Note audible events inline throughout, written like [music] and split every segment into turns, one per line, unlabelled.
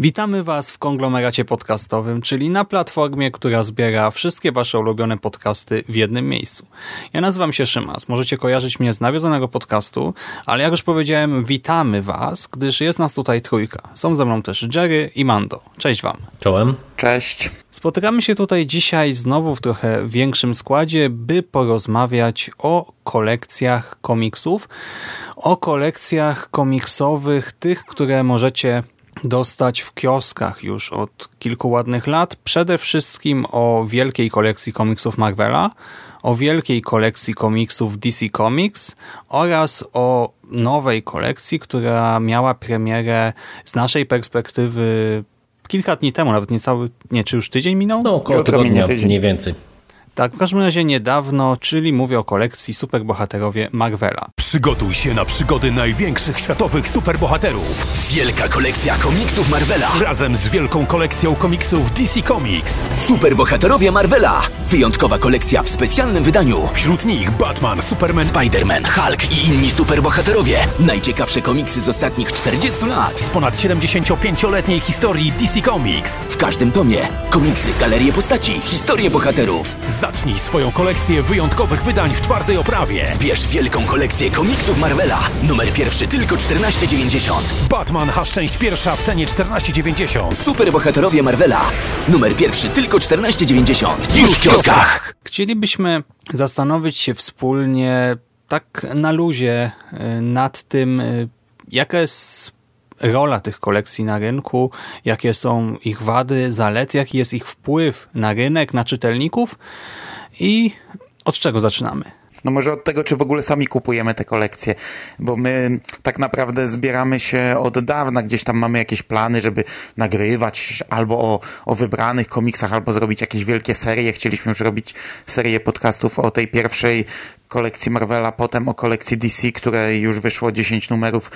Witamy Was w konglomeracie podcastowym, czyli na platformie, która zbiera wszystkie Wasze ulubione podcasty w jednym miejscu. Ja nazywam się Szymas. Możecie kojarzyć mnie z nawiązanego podcastu, ale jak już powiedziałem, witamy Was, gdyż jest nas tutaj trójka. Są ze mną też Jerry i Mando. Cześć Wam.
Czołem.
Cześć.
Spotykamy się tutaj dzisiaj znowu w trochę większym składzie, by porozmawiać o kolekcjach komiksów, o kolekcjach komiksowych, tych, które możecie dostać w kioskach już od kilku ładnych lat. Przede wszystkim o wielkiej kolekcji komiksów Marvela, o wielkiej kolekcji komiksów DC Comics oraz o nowej kolekcji, która miała premierę z naszej perspektywy kilka dni temu, nawet niecały, nie, czy już tydzień minął?
No około tygodnia
tydzień.
mniej więcej.
Tak, w każdym razie niedawno, czyli mówię o kolekcji superbohaterowie Marvela.
Przygotuj się na przygody największych światowych superbohaterów
Wielka kolekcja komiksów Marvela.
razem z wielką kolekcją komiksów DC Comics.
Superbohaterowie Marvela. Wyjątkowa kolekcja w specjalnym wydaniu.
Wśród nich Batman, Superman,
Spider-Man, Hulk i inni superbohaterowie. Najciekawsze komiksy z ostatnich 40 lat.
z ponad 75-letniej historii DC Comics.
W każdym tomie komiksy, galerie postaci, historie bohaterów.
Zacznij swoją kolekcję wyjątkowych wydań w twardej oprawie.
Zbierz wielką kolekcję komiksów Marvela. Numer pierwszy tylko 14,90.
Batman, aż część pierwsza w cenie 14,90.
Superbohaterowie Marvela. Numer pierwszy tylko 14,90. Już w kioskach.
Chcielibyśmy zastanowić się wspólnie, tak na luzie, y, nad tym, y, jaka jest rola tych kolekcji na rynku, jakie są ich wady, zalety, jaki jest ich wpływ na rynek, na czytelników i od czego zaczynamy?
No może od tego, czy w ogóle sami kupujemy te kolekcje, bo my tak naprawdę zbieramy się od dawna, gdzieś tam mamy jakieś plany, żeby nagrywać albo o, o wybranych komiksach, albo zrobić jakieś wielkie serie. Chcieliśmy już robić serię podcastów o tej pierwszej kolekcji Marvela, potem o kolekcji DC, której już wyszło 10 numerów,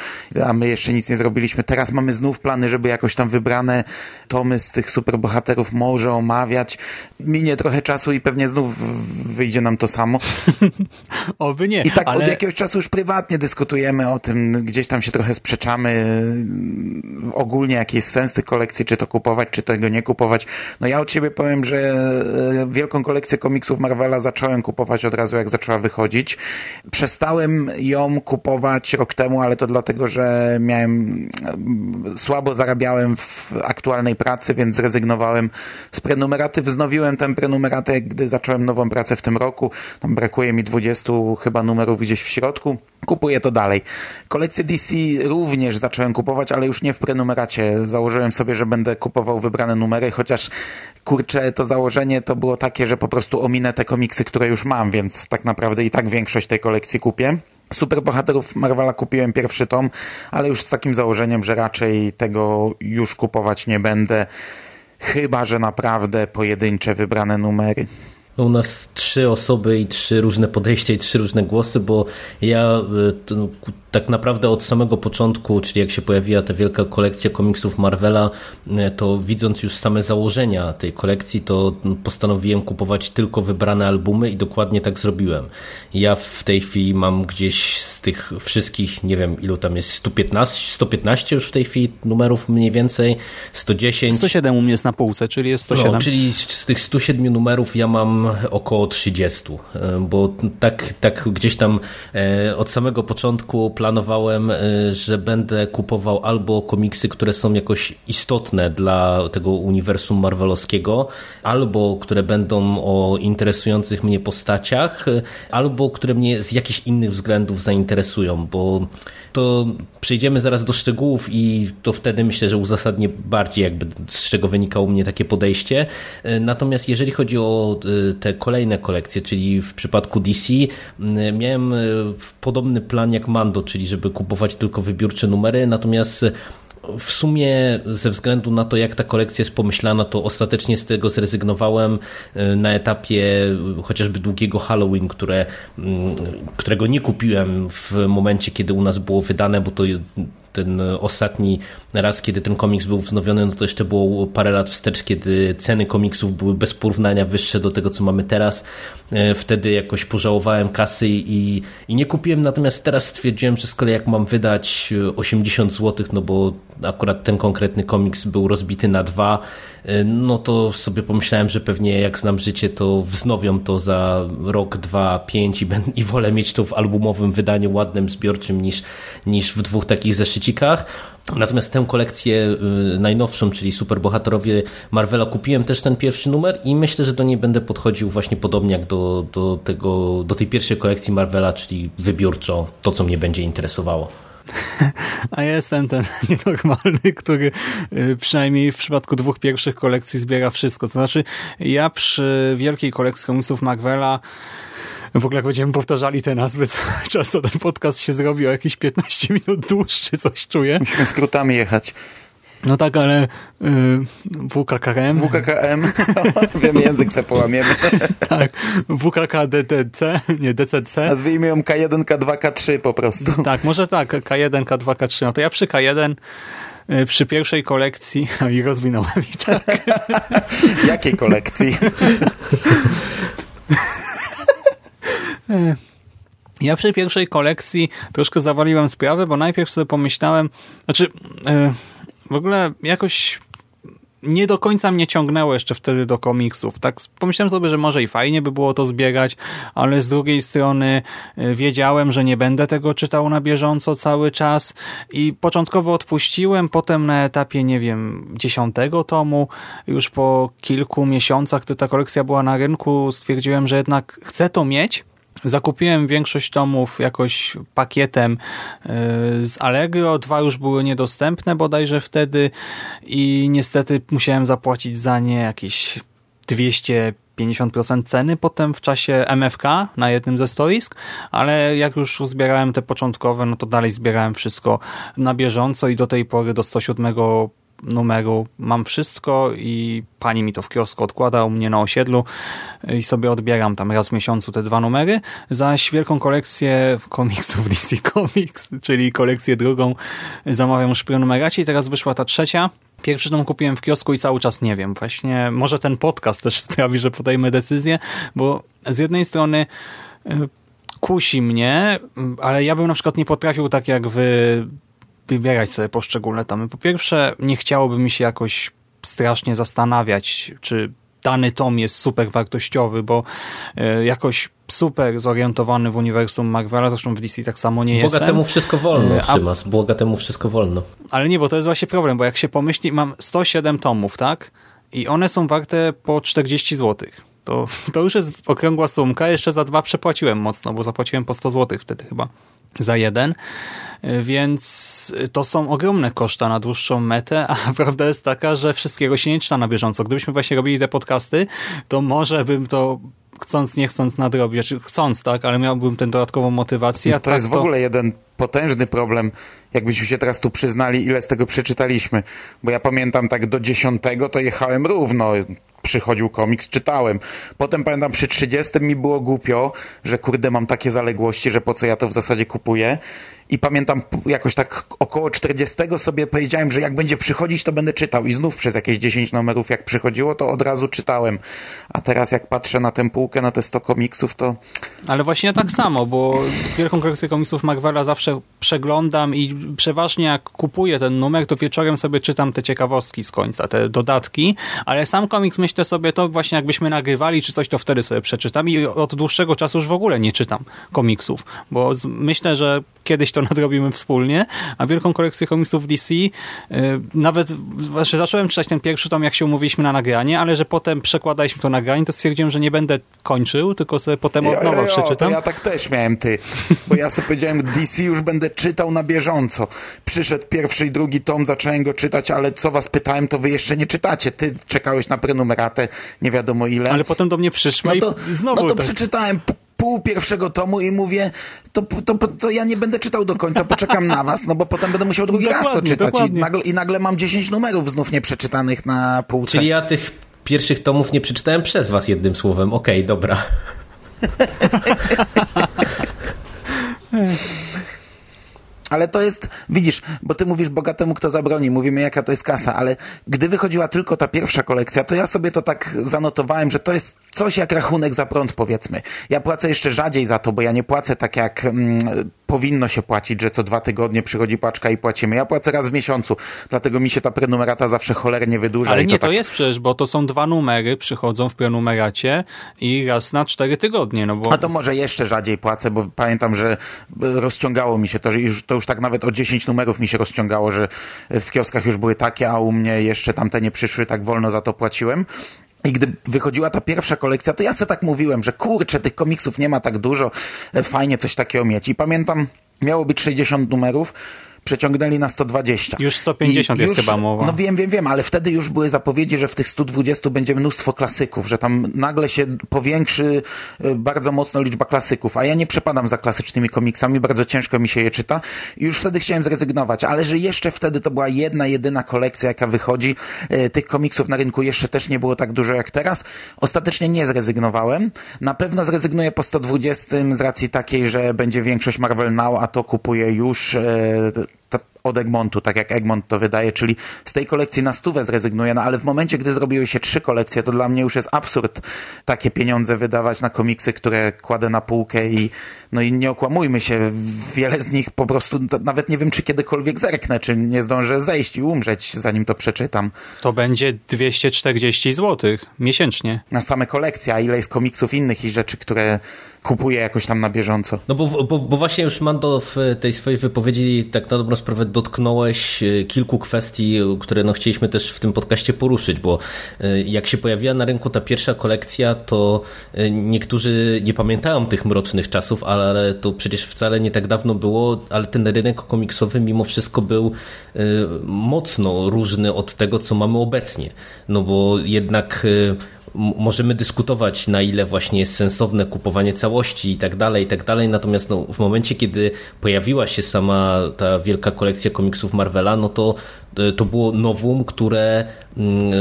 a my jeszcze nic nie zrobiliśmy. Teraz mamy znów plany, żeby jakoś tam wybrane tomy z tych superbohaterów może omawiać. Minie trochę czasu i pewnie znów wyjdzie nam to samo. [laughs]
Oby nie,
I tak
ale
od jakiegoś czasu już prywatnie dyskutujemy o tym, gdzieś tam się trochę sprzeczamy ogólnie, jaki jest sens tych kolekcji, czy to kupować, czy tego nie kupować. No ja od siebie powiem, że yy, wielką kolekcję komiksów Marvela zacząłem kupować od razu, jak zaczęła wychodzić. Przestałem ją kupować rok temu, ale to dlatego, że miałem yy, słabo zarabiałem w aktualnej pracy, więc zrezygnowałem z prenumeraty. Wznowiłem tę prenumeratę, gdy zacząłem nową pracę w tym roku. Tam brakuje mi 20 chyba numerów gdzieś w środku. Kupuję to dalej. Kolekcję DC również zacząłem kupować, ale już nie w prenumeracie. Założyłem sobie, że będę kupował wybrane numery, chociaż kurczę, to założenie to było takie, że po prostu ominę te komiksy, które już mam, więc tak naprawdę i tak większość tej kolekcji kupię. Superbohaterów Marvela kupiłem pierwszy tom, ale już z takim założeniem, że raczej tego już kupować nie będę. Chyba, że naprawdę pojedyncze wybrane numery.
U nas trzy osoby i trzy różne podejścia i trzy różne głosy, bo ja y, to, tak naprawdę od samego początku, czyli jak się pojawiła ta wielka kolekcja komiksów Marvela, y, to widząc już same założenia tej kolekcji, to postanowiłem kupować tylko wybrane albumy i dokładnie tak zrobiłem. Ja w tej chwili mam gdzieś z tych wszystkich, nie wiem ilu tam jest, 115, 115 już w tej chwili numerów mniej więcej, 110.
107 u mnie jest na półce, czyli jest 107.
No, czyli z tych 107 numerów ja mam około 30, e, bo tak, tak gdzieś tam e, od samego początku planowałem, e, że będę kupował albo komiksy, które są jakoś istotne dla tego uniwersum marvelowskiego, albo które będą o interesujących mnie postaciach, albo które mnie z jakichś innych względów zainteresują, bo to przejdziemy zaraz do szczegółów i to wtedy myślę, że uzasadnię bardziej jakby z czego wynikało mnie takie podejście. Natomiast jeżeli chodzi o te kolejne kolekcje, czyli w przypadku DC miałem podobny plan jak Mando, czyli żeby kupować tylko wybiórcze numery, natomiast w sumie ze względu na to, jak ta kolekcja jest pomyślana, to ostatecznie z tego zrezygnowałem e, na etapie chociażby długiego Halloween, które, którego nie kupiłem w momencie, kiedy u nas było wydane, bo to ten ostatni raz, kiedy ten komiks był wznowiony, no to jeszcze było parę lat wstecz, kiedy ceny komiksów były bez porównania wyższe do tego, co mamy teraz. E, wtedy jakoś pożałowałem kasy i, i nie kupiłem, natomiast teraz stwierdziłem, że z kolei jak mam wydać 80 zł, no bo akurat ten konkretny komiks był rozbity na dwa, e, no to sobie pomyślałem, że pewnie jak znam życie, to wznowią to za rok, dwa, pięć i, ben, i wolę mieć to w albumowym wydaniu ładnym, zbiorczym niż, niż w dwóch takich zeszycikach. Natomiast tę kolekcję y, najnowszą, czyli superbohaterowie Marvela, kupiłem też ten pierwszy numer i myślę, że do niej będę podchodził właśnie podobnie jak do, do, tego, do tej pierwszej kolekcji Marvela, czyli wybiórczo to, co mnie będzie interesowało. [laughs]
A ja jestem ten [laughs] nienormalny, który y, przynajmniej w przypadku dwóch pierwszych kolekcji zbiera wszystko. To znaczy, ja przy wielkiej kolekcji komiksów Marvela w ogóle jak będziemy powtarzali te nazwy, [laughs] co często ten podcast się zrobi o jakieś 15 minut dłuższy, coś czuję.
Musimy skrótami jechać.
No tak, ale y, WKKM.
WKKM, [laughs] wiem, język se połamiemy. [laughs]
tak, WKKDDC, nie DCC.
Nazwijmy ją K1, K2, K3 po prostu.
Tak, może tak, K1, K2, K3. No to ja przy K1 y, przy pierwszej kolekcji, [laughs] no i rozwinąłem i tak.
Jakiej kolekcji?
E, ja przy pierwszej kolekcji troszkę zawaliłem sprawę, bo najpierw sobie pomyślałem, znaczy e, w ogóle jakoś nie do końca mnie ciągnęło jeszcze wtedy do komiksów. Tak pomyślałem sobie, że może i fajnie by było to zbierać, ale z drugiej strony e, wiedziałem, że nie będę tego czytał na bieżąco cały czas i początkowo odpuściłem, potem na etapie, nie wiem, dziesiątego tomu, już po kilku miesiącach, gdy ta kolekcja była na rynku, stwierdziłem, że jednak chcę to mieć, Zakupiłem większość tomów jakoś pakietem e, z Allegro. Dwa już były niedostępne bodajże wtedy i niestety musiałem zapłacić za nie jakieś 250% ceny potem w czasie MFK na jednym ze stoisk, ale jak już zbierałem te początkowe, no to dalej zbierałem wszystko na bieżąco i do tej pory do 107 numeru mam wszystko i pani mi to w kiosku odkłada u mnie na osiedlu i sobie odbieram tam raz w miesiącu te dwa numery. Zaś wielką kolekcję komiksów [laughs] DC Comics, czyli kolekcję drugą zamawiam już prenumeracie i teraz wyszła ta trzecia. Pierwszy tom kupiłem w kiosku i cały czas nie wiem. Właśnie może ten podcast też [laughs] sprawi, że podejmę decyzję, bo z jednej strony y, kusi mnie, ale ja bym na przykład nie potrafił tak jak wy wybierać sobie poszczególne tomy. Po pierwsze, nie chciałoby mi się jakoś strasznie zastanawiać, czy dany tom jest super wartościowy, bo e, jakoś super zorientowany w uniwersum Marvela, zresztą w DC tak samo nie jest.
Bogatemu wszystko wolno, e, Szymas, bogatemu wszystko wolno.
Ale nie, bo to jest właśnie problem, bo jak się pomyśli, mam 107 tomów, tak? I one są warte po 40 zł. To, to już jest okrągła sumka, jeszcze za dwa przepłaciłem mocno, bo zapłaciłem po 100 zł wtedy chyba za jeden, więc to są ogromne koszta na dłuższą metę, a [laughs] prawda jest taka, że wszystkiego się nie czyta na bieżąco. Gdybyśmy właśnie robili te podcasty, to może bym to chcąc, nie chcąc nadrobić, znaczy chcąc, tak, ale miałbym tę dodatkową motywację.
No to tak jest w ogóle jeden potężny problem, jakbyśmy się teraz tu przyznali, ile z tego przeczytaliśmy. Bo ja pamiętam tak do dziesiątego to jechałem równo przychodził komiks, czytałem. Potem pamiętam przy 30 mi było głupio, że kurde mam takie zaległości, że po co ja to w zasadzie kupuję. I pamiętam jakoś tak około 40 sobie powiedziałem, że jak będzie przychodzić, to będę czytał. I znów przez jakieś 10 numerów jak przychodziło, to od razu czytałem. A teraz jak patrzę na tę półkę, na te 100 komiksów, to...
Ale właśnie tak samo, bo wielką kolekcję komiksów Marvela zawsze przeglądam i przeważnie jak kupuję ten numer, to wieczorem sobie czytam te ciekawostki z końca, te dodatki, ale sam komiks myślę sobie, to właśnie jakbyśmy nagrywali czy coś, to wtedy sobie przeczytam i od dłuższego czasu już w ogóle nie czytam komiksów, bo myślę, że kiedyś to [laughs] nadrobimy wspólnie, a wielką kolekcję komiksów DC yy, nawet znaczy zacząłem czytać ten pierwszy tom, jak się umówiliśmy na nagranie, ale że potem przekładaliśmy to nagranie, to stwierdziłem, że nie będę kończył, tylko sobie potem od nowa przeczytam.
ja tak też miałem, ty. Bo ja sobie powiedziałem, DC już będę czytał na bieżąco. Przyszedł pierwszy i drugi tom, zacząłem go czytać, ale co was pytałem, to wy jeszcze nie czytacie. Ty czekałeś na prenumeratę, nie wiadomo ile.
Ale potem do mnie przyszło
no to,
i znowu...
No to tak. przeczytałem pół pierwszego tomu i mówię, to, to, to, ja nie będę czytał do końca, poczekam na was, no bo potem będę musiał drugi raz to czytać i nagle, i nagle mam 10 numerów znów nieprzeczytanych na półce.
Czyli ja tych pierwszych tomów nie przeczytałem przez was jednym słowem. Okej, okay, dobra. [laughs]
Ale to jest, widzisz, bo ty mówisz bogatemu, kto zabroni, mówimy jaka to jest kasa, ale gdy wychodziła tylko ta pierwsza kolekcja, to ja sobie to tak zanotowałem, że to jest coś jak rachunek za prąd, powiedzmy. Ja płacę jeszcze rzadziej za to, bo ja nie płacę tak jak mm, powinno się płacić, że co dwa tygodnie przychodzi paczka i płacimy. Ja płacę raz w miesiącu, dlatego mi się ta prenumerata zawsze cholernie wydłuża.
Ale nie,
to,
to
tak...
jest przecież, bo to są dwa numery, przychodzą w prenumeracie i raz na cztery tygodnie. No bo...
A to może jeszcze rzadziej płacę, bo pamiętam, że rozciągało mi się to, że już, to już tak nawet o 10 numerów mi się rozciągało, że w kioskach już były takie, a u mnie jeszcze tamte nie przyszły, tak wolno za to płaciłem. I gdy wychodziła ta pierwsza kolekcja, to ja sobie tak mówiłem, że kurczę, tych komiksów nie ma tak dużo, fajnie coś takiego mieć. I pamiętam, miało być 60 numerów, przeciągnęli na 120.
Już 150 I jest już, chyba mowa.
No wiem, wiem, wiem, ale wtedy już były zapowiedzi, że w tych 120 będzie mnóstwo klasyków, że tam nagle się powiększy y, bardzo mocno liczba klasyków, a ja nie przepadam za klasycznymi komiksami, bardzo ciężko mi się je czyta i już wtedy chciałem zrezygnować, ale że jeszcze wtedy to była jedna, jedyna kolekcja, jaka wychodzi, y, tych komiksów na rynku jeszcze też nie było tak dużo jak teraz. Ostatecznie nie zrezygnowałem. Na pewno zrezygnuję po 120 z racji takiej, że będzie większość Marvel Now, a to kupuję już y, od Egmontu, tak jak Egmont to wydaje, czyli z tej kolekcji na stówę zrezygnuję, no ale w momencie, gdy zrobiły się trzy kolekcje, to dla mnie już jest absurd takie pieniądze wydawać na komiksy, które kładę na półkę i no i nie okłamujmy się, wiele z nich po prostu nawet nie wiem, czy kiedykolwiek zerknę, czy nie zdążę zejść i umrzeć, zanim to przeczytam.
To będzie 240 zł miesięcznie.
Na same kolekcje, a ile jest komiksów innych i rzeczy, które kupuję jakoś tam na bieżąco.
No bo, bo, bo właśnie już Mando w tej swojej wypowiedzi tak na dobrą sprawę dotknąłeś e, kilku kwestii, które no chcieliśmy też w tym podcaście poruszyć, bo e, jak się pojawiła na rynku ta pierwsza kolekcja, to e, niektórzy nie pamiętają tych mrocznych czasów, ale to przecież wcale nie tak dawno było, ale ten rynek komiksowy mimo wszystko był mocno różny od tego, co mamy obecnie. No bo jednak możemy dyskutować, na ile właśnie jest sensowne kupowanie całości i tak dalej, i tak dalej. Natomiast no, w momencie, kiedy pojawiła się sama ta wielka kolekcja komiksów Marvela, no to to było nowum, które mm,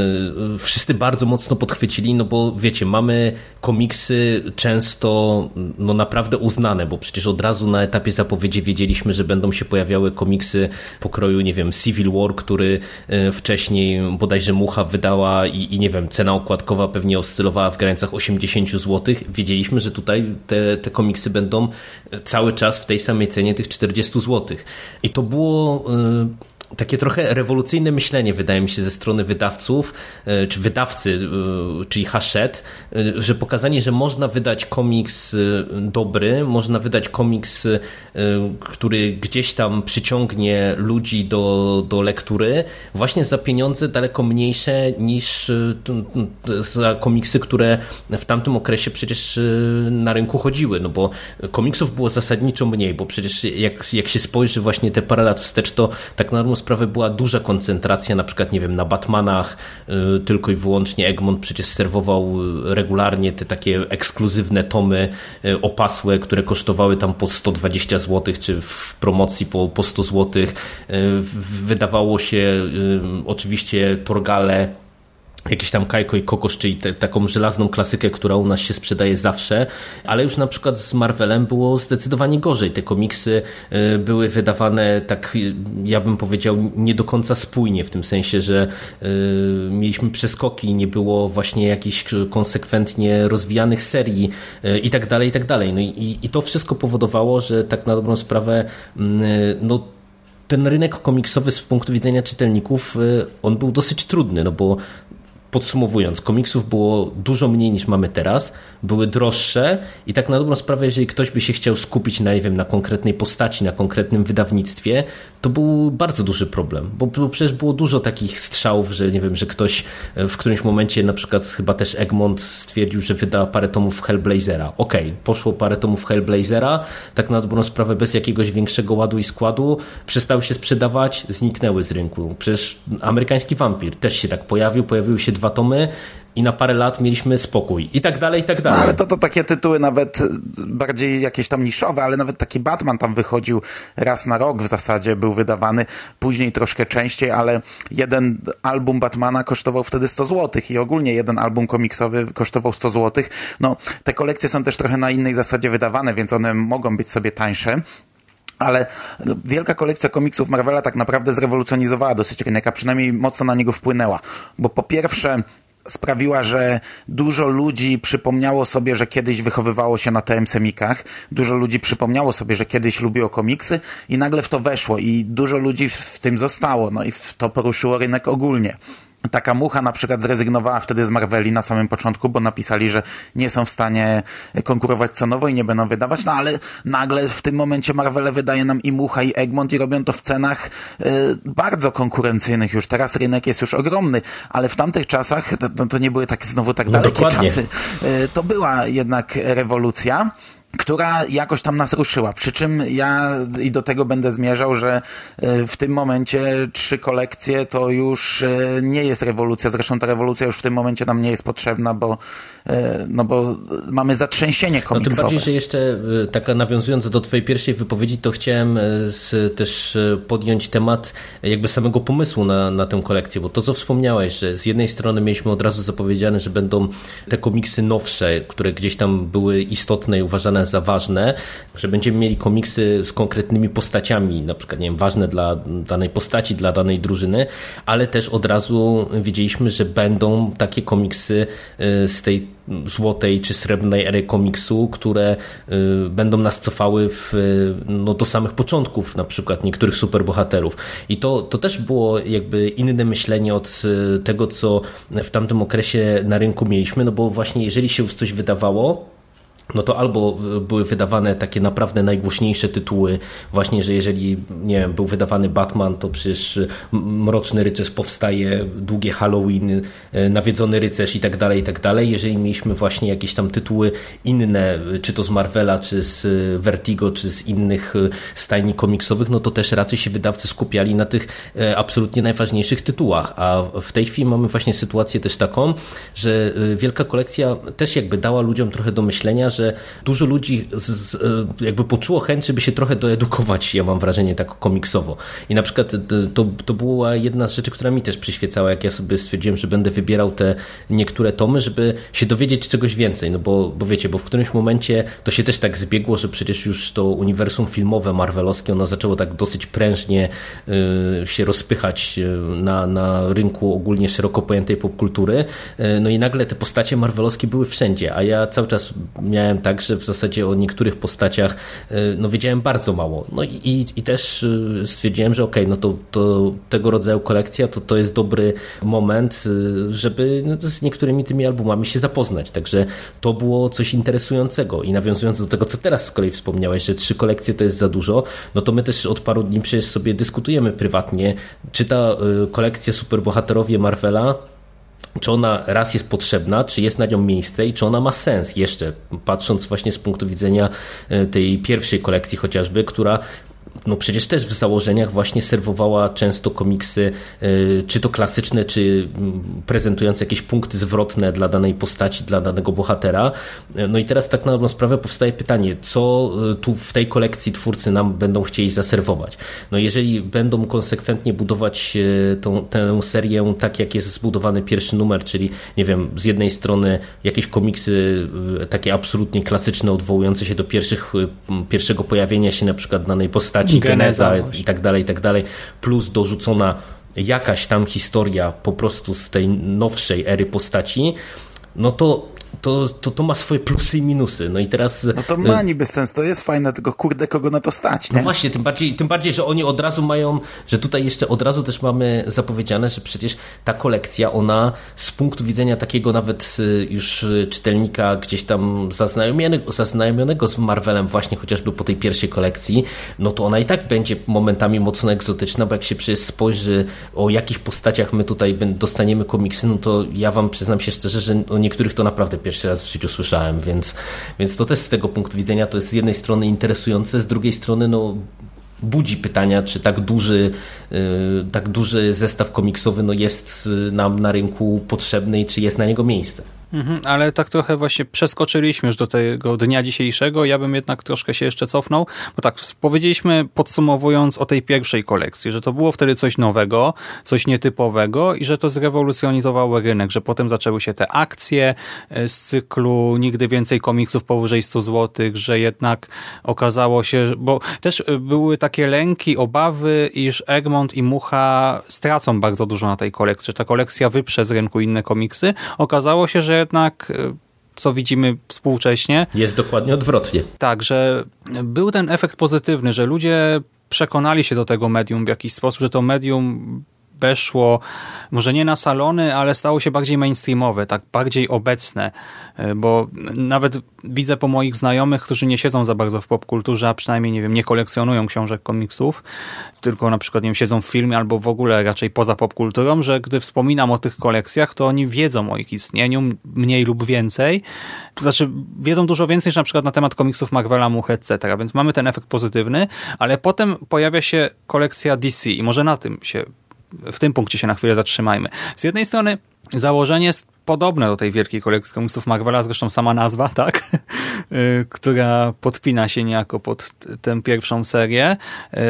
e, wszyscy bardzo mocno podchwycili, no bo wiecie, mamy komiksy często no naprawdę uznane, bo przecież od razu na etapie zapowiedzi wiedzieliśmy, że będą się pojawiały komiksy pokroju, nie wiem, Civil War, który e, wcześniej bodajże Mucha wydała i, i nie wiem, cena okładkowa pewnie oscylowała w granicach 80 zł. Wiedzieliśmy, że tutaj te, te komiksy będą cały czas w tej samej cenie tych 40 zł. I to było takie trochę rewolucyjne myślenie, wydaje mi się, ze strony wydawców, e, czy wydawcy, e, czyli Hachette, e, że pokazanie, że można wydać komiks dobry, można wydać komiks, który gdzieś tam przyciągnie ludzi do, do lektury, właśnie za pieniądze daleko mniejsze niż za komiksy, które w tamtym okresie przecież na rynku chodziły, no bo komiksów było zasadniczo mniej, bo przecież jak, jak się spojrzy właśnie te parę lat wstecz, to tak na sprawę była duża koncentracja, na przykład, nie wiem, na Batmanach y, tylko i wyłącznie Egmont przecież serwował y, regularnie te takie ekskluzywne tomy y, opasłe, które kosztowały tam po 120 zł, czy w promocji po, po 100 zł. Wydawało się oczywiście Torgale jakieś tam Kajko i Kokosz, czyli te, taką żelazną klasykę, która u nas się sprzedaje zawsze, ale już na przykład z Marvelem było zdecydowanie gorzej. Te komiksy y, były wydawane tak, ja bym powiedział, nie do końca spójnie, w tym sensie, że y, mieliśmy przeskoki, nie było właśnie jakichś konsekwentnie rozwijanych serii y, i tak dalej, i tak dalej. No i, i to wszystko powodowało, że tak na dobrą sprawę, mm, no ten rynek komiksowy z punktu widzenia czytelników, on był dosyć trudny, no bo podsumowując, komiksów było dużo mniej niż mamy teraz, były droższe i tak na dobrą sprawę, jeżeli ktoś by się chciał skupić na, nie wiem, na konkretnej postaci, na konkretnym wydawnictwie, to był bardzo duży problem, bo, przecież było dużo takich strzałów, że nie wiem, że ktoś e, w którymś momencie, na przykład chyba też Egmont stwierdził, że wyda parę tomów Hellblazera. Okej, okay, poszło parę tomów Hellblazera, tak na dobrą sprawę bez jakiegoś większego ładu i składu, przestały się sprzedawać, zniknęły z rynku. Przecież amerykański wampir też się tak pojawił, pojawiły się dwa tomy i na parę lat mieliśmy spokój i tak dalej, i tak dalej.
No, ale to, to takie tytuły nawet bardziej jakieś tam niszowe, ale nawet taki Batman tam wychodził raz na rok w zasadzie, był wydawany, później troszkę częściej, ale jeden album Batmana kosztował wtedy 100 zł i ogólnie jeden album komiksowy kosztował 100 zł. No, te kolekcje są też trochę na innej zasadzie wydawane, więc one mogą być sobie tańsze. Ale wielka kolekcja komiksów Marvela tak naprawdę zrewolucjonizowała dosyć rynek, a przynajmniej mocno na niego wpłynęła. Bo po pierwsze, sprawiła, że dużo ludzi przypomniało sobie, że kiedyś wychowywało się na TM Semikach, dużo ludzi przypomniało sobie, że kiedyś lubiło komiksy i nagle w to weszło i dużo ludzi w tym zostało, no i to poruszyło rynek ogólnie. Taka mucha na przykład zrezygnowała wtedy z Marveli na samym początku, bo napisali, że nie są w stanie konkurować cenowo i nie będą wydawać, no ale nagle w tym momencie Marvele wydaje nam i Mucha i Egmont i robią to w cenach y, bardzo konkurencyjnych już. Teraz rynek jest już ogromny, ale w tamtych czasach to, to nie były takie znowu tak no dalekie dokładnie. czasy. Y, to była jednak rewolucja która jakoś tam nas ruszyła. Przy czym ja i do tego będę zmierzał, że e, w tym momencie trzy kolekcje to już e, nie jest rewolucja. Zresztą ta rewolucja już w tym momencie nam nie jest potrzebna, bo, e, no bo mamy zatrzęsienie komiksowe.
No tym bardziej, że jeszcze tak nawiązując do twojej pierwszej wypowiedzi, to chciałem z, też podjąć temat jakby samego pomysłu na, na tę kolekcję, bo to co wspomniałeś, że z jednej strony mieliśmy od razu zapowiedziane, że będą te komiksy nowsze, które gdzieś tam były istotne i uważane za ważne, że będziemy mieli komiksy z konkretnymi postaciami, na przykład nie wiem, ważne dla danej postaci, dla danej drużyny, ale też od razu wiedzieliśmy, że będą takie komiksy y, z tej złotej czy srebrnej ery komiksu, które y, będą nas cofały w, no, do samych początków na przykład niektórych superbohaterów. I to, to też było jakby inne myślenie od y, tego, co w tamtym okresie na rynku mieliśmy, no bo właśnie jeżeli się już coś wydawało, no to albo e, były wydawane takie naprawdę najgłośniejsze tytuły, właśnie, że jeżeli, nie wiem, był wydawany Batman, to przecież Mroczny Rycerz powstaje, długie Halloween, e, Nawiedzony Rycerz i tak dalej, i tak dalej. Jeżeli mieliśmy właśnie jakieś tam tytuły inne, czy to z Marvela, czy z Vertigo, czy z innych e, stajni komiksowych, no to też raczej się wydawcy skupiali na tych absolutnie najważniejszych tytułach, a w tej chwili mamy właśnie sytuację też taką, że wielka kolekcja też jakby dała ludziom trochę do myślenia, że dużo ludzi z, z, e, jakby poczuło chęć, żeby się trochę doedukować, ja mam wrażenie, tak komiksowo. I na przykład to, to była jedna z rzeczy, która mi też przyświecała, jak ja sobie stwierdziłem, że będę wybierał te niektóre tomy, żeby się dowiedzieć czegoś więcej, no bo, bo wiecie, bo w którymś momencie to się też tak zbiegło, że przecież już to uniwersum filmowe marvelowskie, ono zaczęło tak dosyć prężnie y, się rozpychać e, na, na rynku ogólnie szeroko pojętej popkultury, y, no i nagle te postacie marvelowskie były wszędzie, a ja cały czas miałem miałem tak, że w zasadzie o niektórych postaciach e, no, wiedziałem bardzo mało. No i, i też e, stwierdziłem, że okej, okay, no to, to tego rodzaju kolekcja to, to jest dobry moment, e, żeby no, z niektórymi tymi albumami się zapoznać. Także to było coś interesującego. I nawiązując do tego, co teraz z kolei wspomniałeś, że trzy kolekcje to jest za dużo, no to my też od paru dni przecież sobie dyskutujemy prywatnie, czy ta kolekcja superbohaterowie Marvela czy ona raz jest potrzebna, czy jest na nią miejsce i czy ona ma sens jeszcze, patrząc właśnie z punktu widzenia e, tej pierwszej kolekcji chociażby, która no przecież też w założeniach właśnie serwowała często komiksy, y, czy to klasyczne, czy mm, prezentujące jakieś punkty zwrotne dla danej postaci, dla danego bohatera. No i teraz tak na dobrą sprawę powstaje pytanie, co y, tu w tej kolekcji twórcy nam będą chcieli zaserwować. No jeżeli będą konsekwentnie budować y, tą, tę serię tak, jak jest zbudowany pierwszy numer, czyli nie wiem, z jednej strony jakieś komiksy takie absolutnie klasyczne, odwołujące się do pierwszych, pierwszego pojawienia się na przykład danej postaci, geneza, geneza i tak dalej, i tak dalej, plus dorzucona jakaś tam historia po prostu z tej nowszej ery postaci, no to to, to, to ma swoje plusy i minusy. No i teraz...
No to ma niby sens, to jest fajne, tylko kurde, kogo na to stać, nie?
No właśnie, tym bardziej, tym bardziej, że oni od razu mają, że tutaj jeszcze od razu też mamy zapowiedziane, że przecież ta kolekcja, ona z punktu widzenia takiego nawet y, już czytelnika gdzieś tam zaznajomionego, zaznajomionego z Marvelem właśnie chociażby po tej pierwszej kolekcji, no to ona i tak będzie momentami mocno egzotyczna, bo jak się przecież spojrzy o jakich postaciach my tutaj dostaniemy komiksy, no to ja wam przyznam się szczerze, że o niektórych to naprawdę pierwszy raz w życiu słyszałem, więc, więc to też z tego punktu widzenia to jest z jednej strony interesujące, z drugiej strony no budzi pytania, czy tak duży, y, tak duży zestaw komiksowy no jest y, nam na rynku potrzebny i czy jest na niego miejsce.
Mhm, ale tak trochę właśnie przeskoczyliśmy już do tego dnia dzisiejszego. Ja bym jednak troszkę się jeszcze cofnął, bo tak powiedzieliśmy podsumowując o tej pierwszej kolekcji, że to było wtedy coś nowego, coś nietypowego i że to zrewolucjonizowało rynek, że potem zaczęły się te akcje e, z cyklu nigdy więcej komiksów powyżej 100 zł, że jednak okazało się, bo też e, były takie lęki, obawy, iż Egmont i Mucha stracą bardzo dużo na tej kolekcji, że ta kolekcja wyprze z rynku inne komiksy. Okazało się, że jednak e, co widzimy współcześnie.
Jest dokładnie odwrotnie.
Tak, że był ten efekt pozytywny, że ludzie przekonali się do tego medium w jakiś sposób, że to medium weszło, może nie na salony, ale stało się bardziej mainstreamowe, tak bardziej obecne, e, bo nawet widzę po moich znajomych, którzy nie siedzą za bardzo w popkulturze, a przynajmniej, nie wiem, nie kolekcjonują książek, komiksów, tylko na przykład, nie wiem, siedzą w filmie albo w ogóle raczej poza popkulturą, że gdy wspominam o tych kolekcjach, to oni wiedzą o ich istnieniu, mniej lub więcej. Znaczy, wiedzą dużo więcej niż na przykład na temat komiksów Marvela, Much, etc. Więc mamy ten efekt pozytywny, ale potem pojawia się kolekcja DC i może na tym się w tym punkcie się na chwilę zatrzymajmy. Z jednej strony założenie jest podobne do tej wielkiej kolekcji komiksów Marvela, zresztą sama nazwa, [laughs] tak, y, która podpina się niejako pod tę pierwszą serię,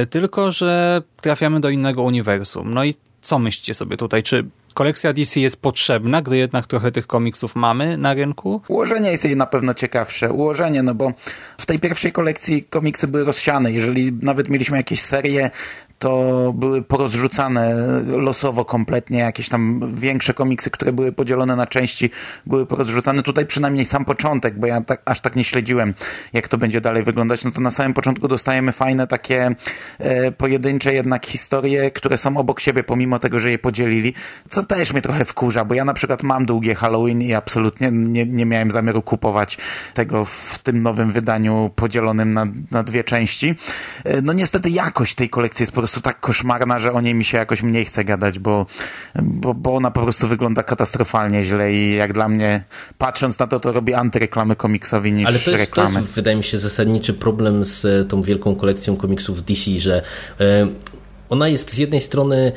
y, tylko że trafiamy do innego uniwersum. No i co myślicie sobie tutaj? Czy kolekcja DC jest potrzebna, gdy jednak trochę tych komiksów mamy na rynku?
Ułożenie jest jej na pewno ciekawsze. Ułożenie, no bo w tej pierwszej kolekcji komiksy były rozsiane. Jeżeli nawet mieliśmy jakieś serie, to były porozrzucane losowo kompletnie, jakieś tam większe komiksy, które były podzielone na części, były porozrzucane. Tutaj przynajmniej sam początek, bo ja tak, aż tak nie śledziłem, jak to będzie dalej wyglądać. No to na samym początku dostajemy fajne takie e, pojedyncze jednak historie, które są obok siebie, pomimo tego, że je podzielili, co też mnie trochę wkurza, bo ja na przykład mam długie Halloween i absolutnie nie, nie miałem zamiaru kupować tego w tym nowym wydaniu podzielonym na, na dwie części. E, no niestety jakość tej kolekcji jest po prostu prostu tak koszmarna, że o niej mi się jakoś mniej chce gadać, bo, bo, bo ona po prostu wygląda katastrofalnie źle i jak dla mnie, patrząc na to, to robi antyreklamy komiksowi niż
Ale to jest,
reklamy.
to jest, wydaje mi się, zasadniczy problem z tą wielką kolekcją komiksów DC, że e, ona jest z jednej strony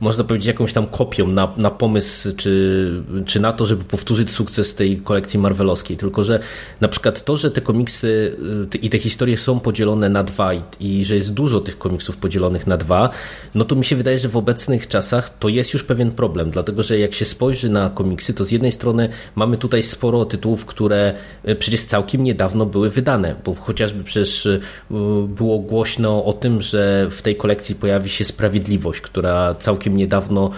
można powiedzieć, jakąś tam kopią na, na pomysł, czy, czy na to, żeby powtórzyć sukces tej kolekcji marvelowskiej. Tylko, że na przykład to, że te komiksy y, i te historie są podzielone na dwa i, i, że jest dużo tych komiksów podzielonych na dwa, no to mi się wydaje, że w obecnych czasach to jest już pewien problem, dlatego, że jak się spojrzy na komiksy, to z jednej strony mamy tutaj sporo tytułów, które y, przecież całkiem niedawno były wydane, bo chociażby przecież y, było głośno o tym, że w tej kolekcji pojawi się Sprawiedliwość, która całkiem całkiem niedawno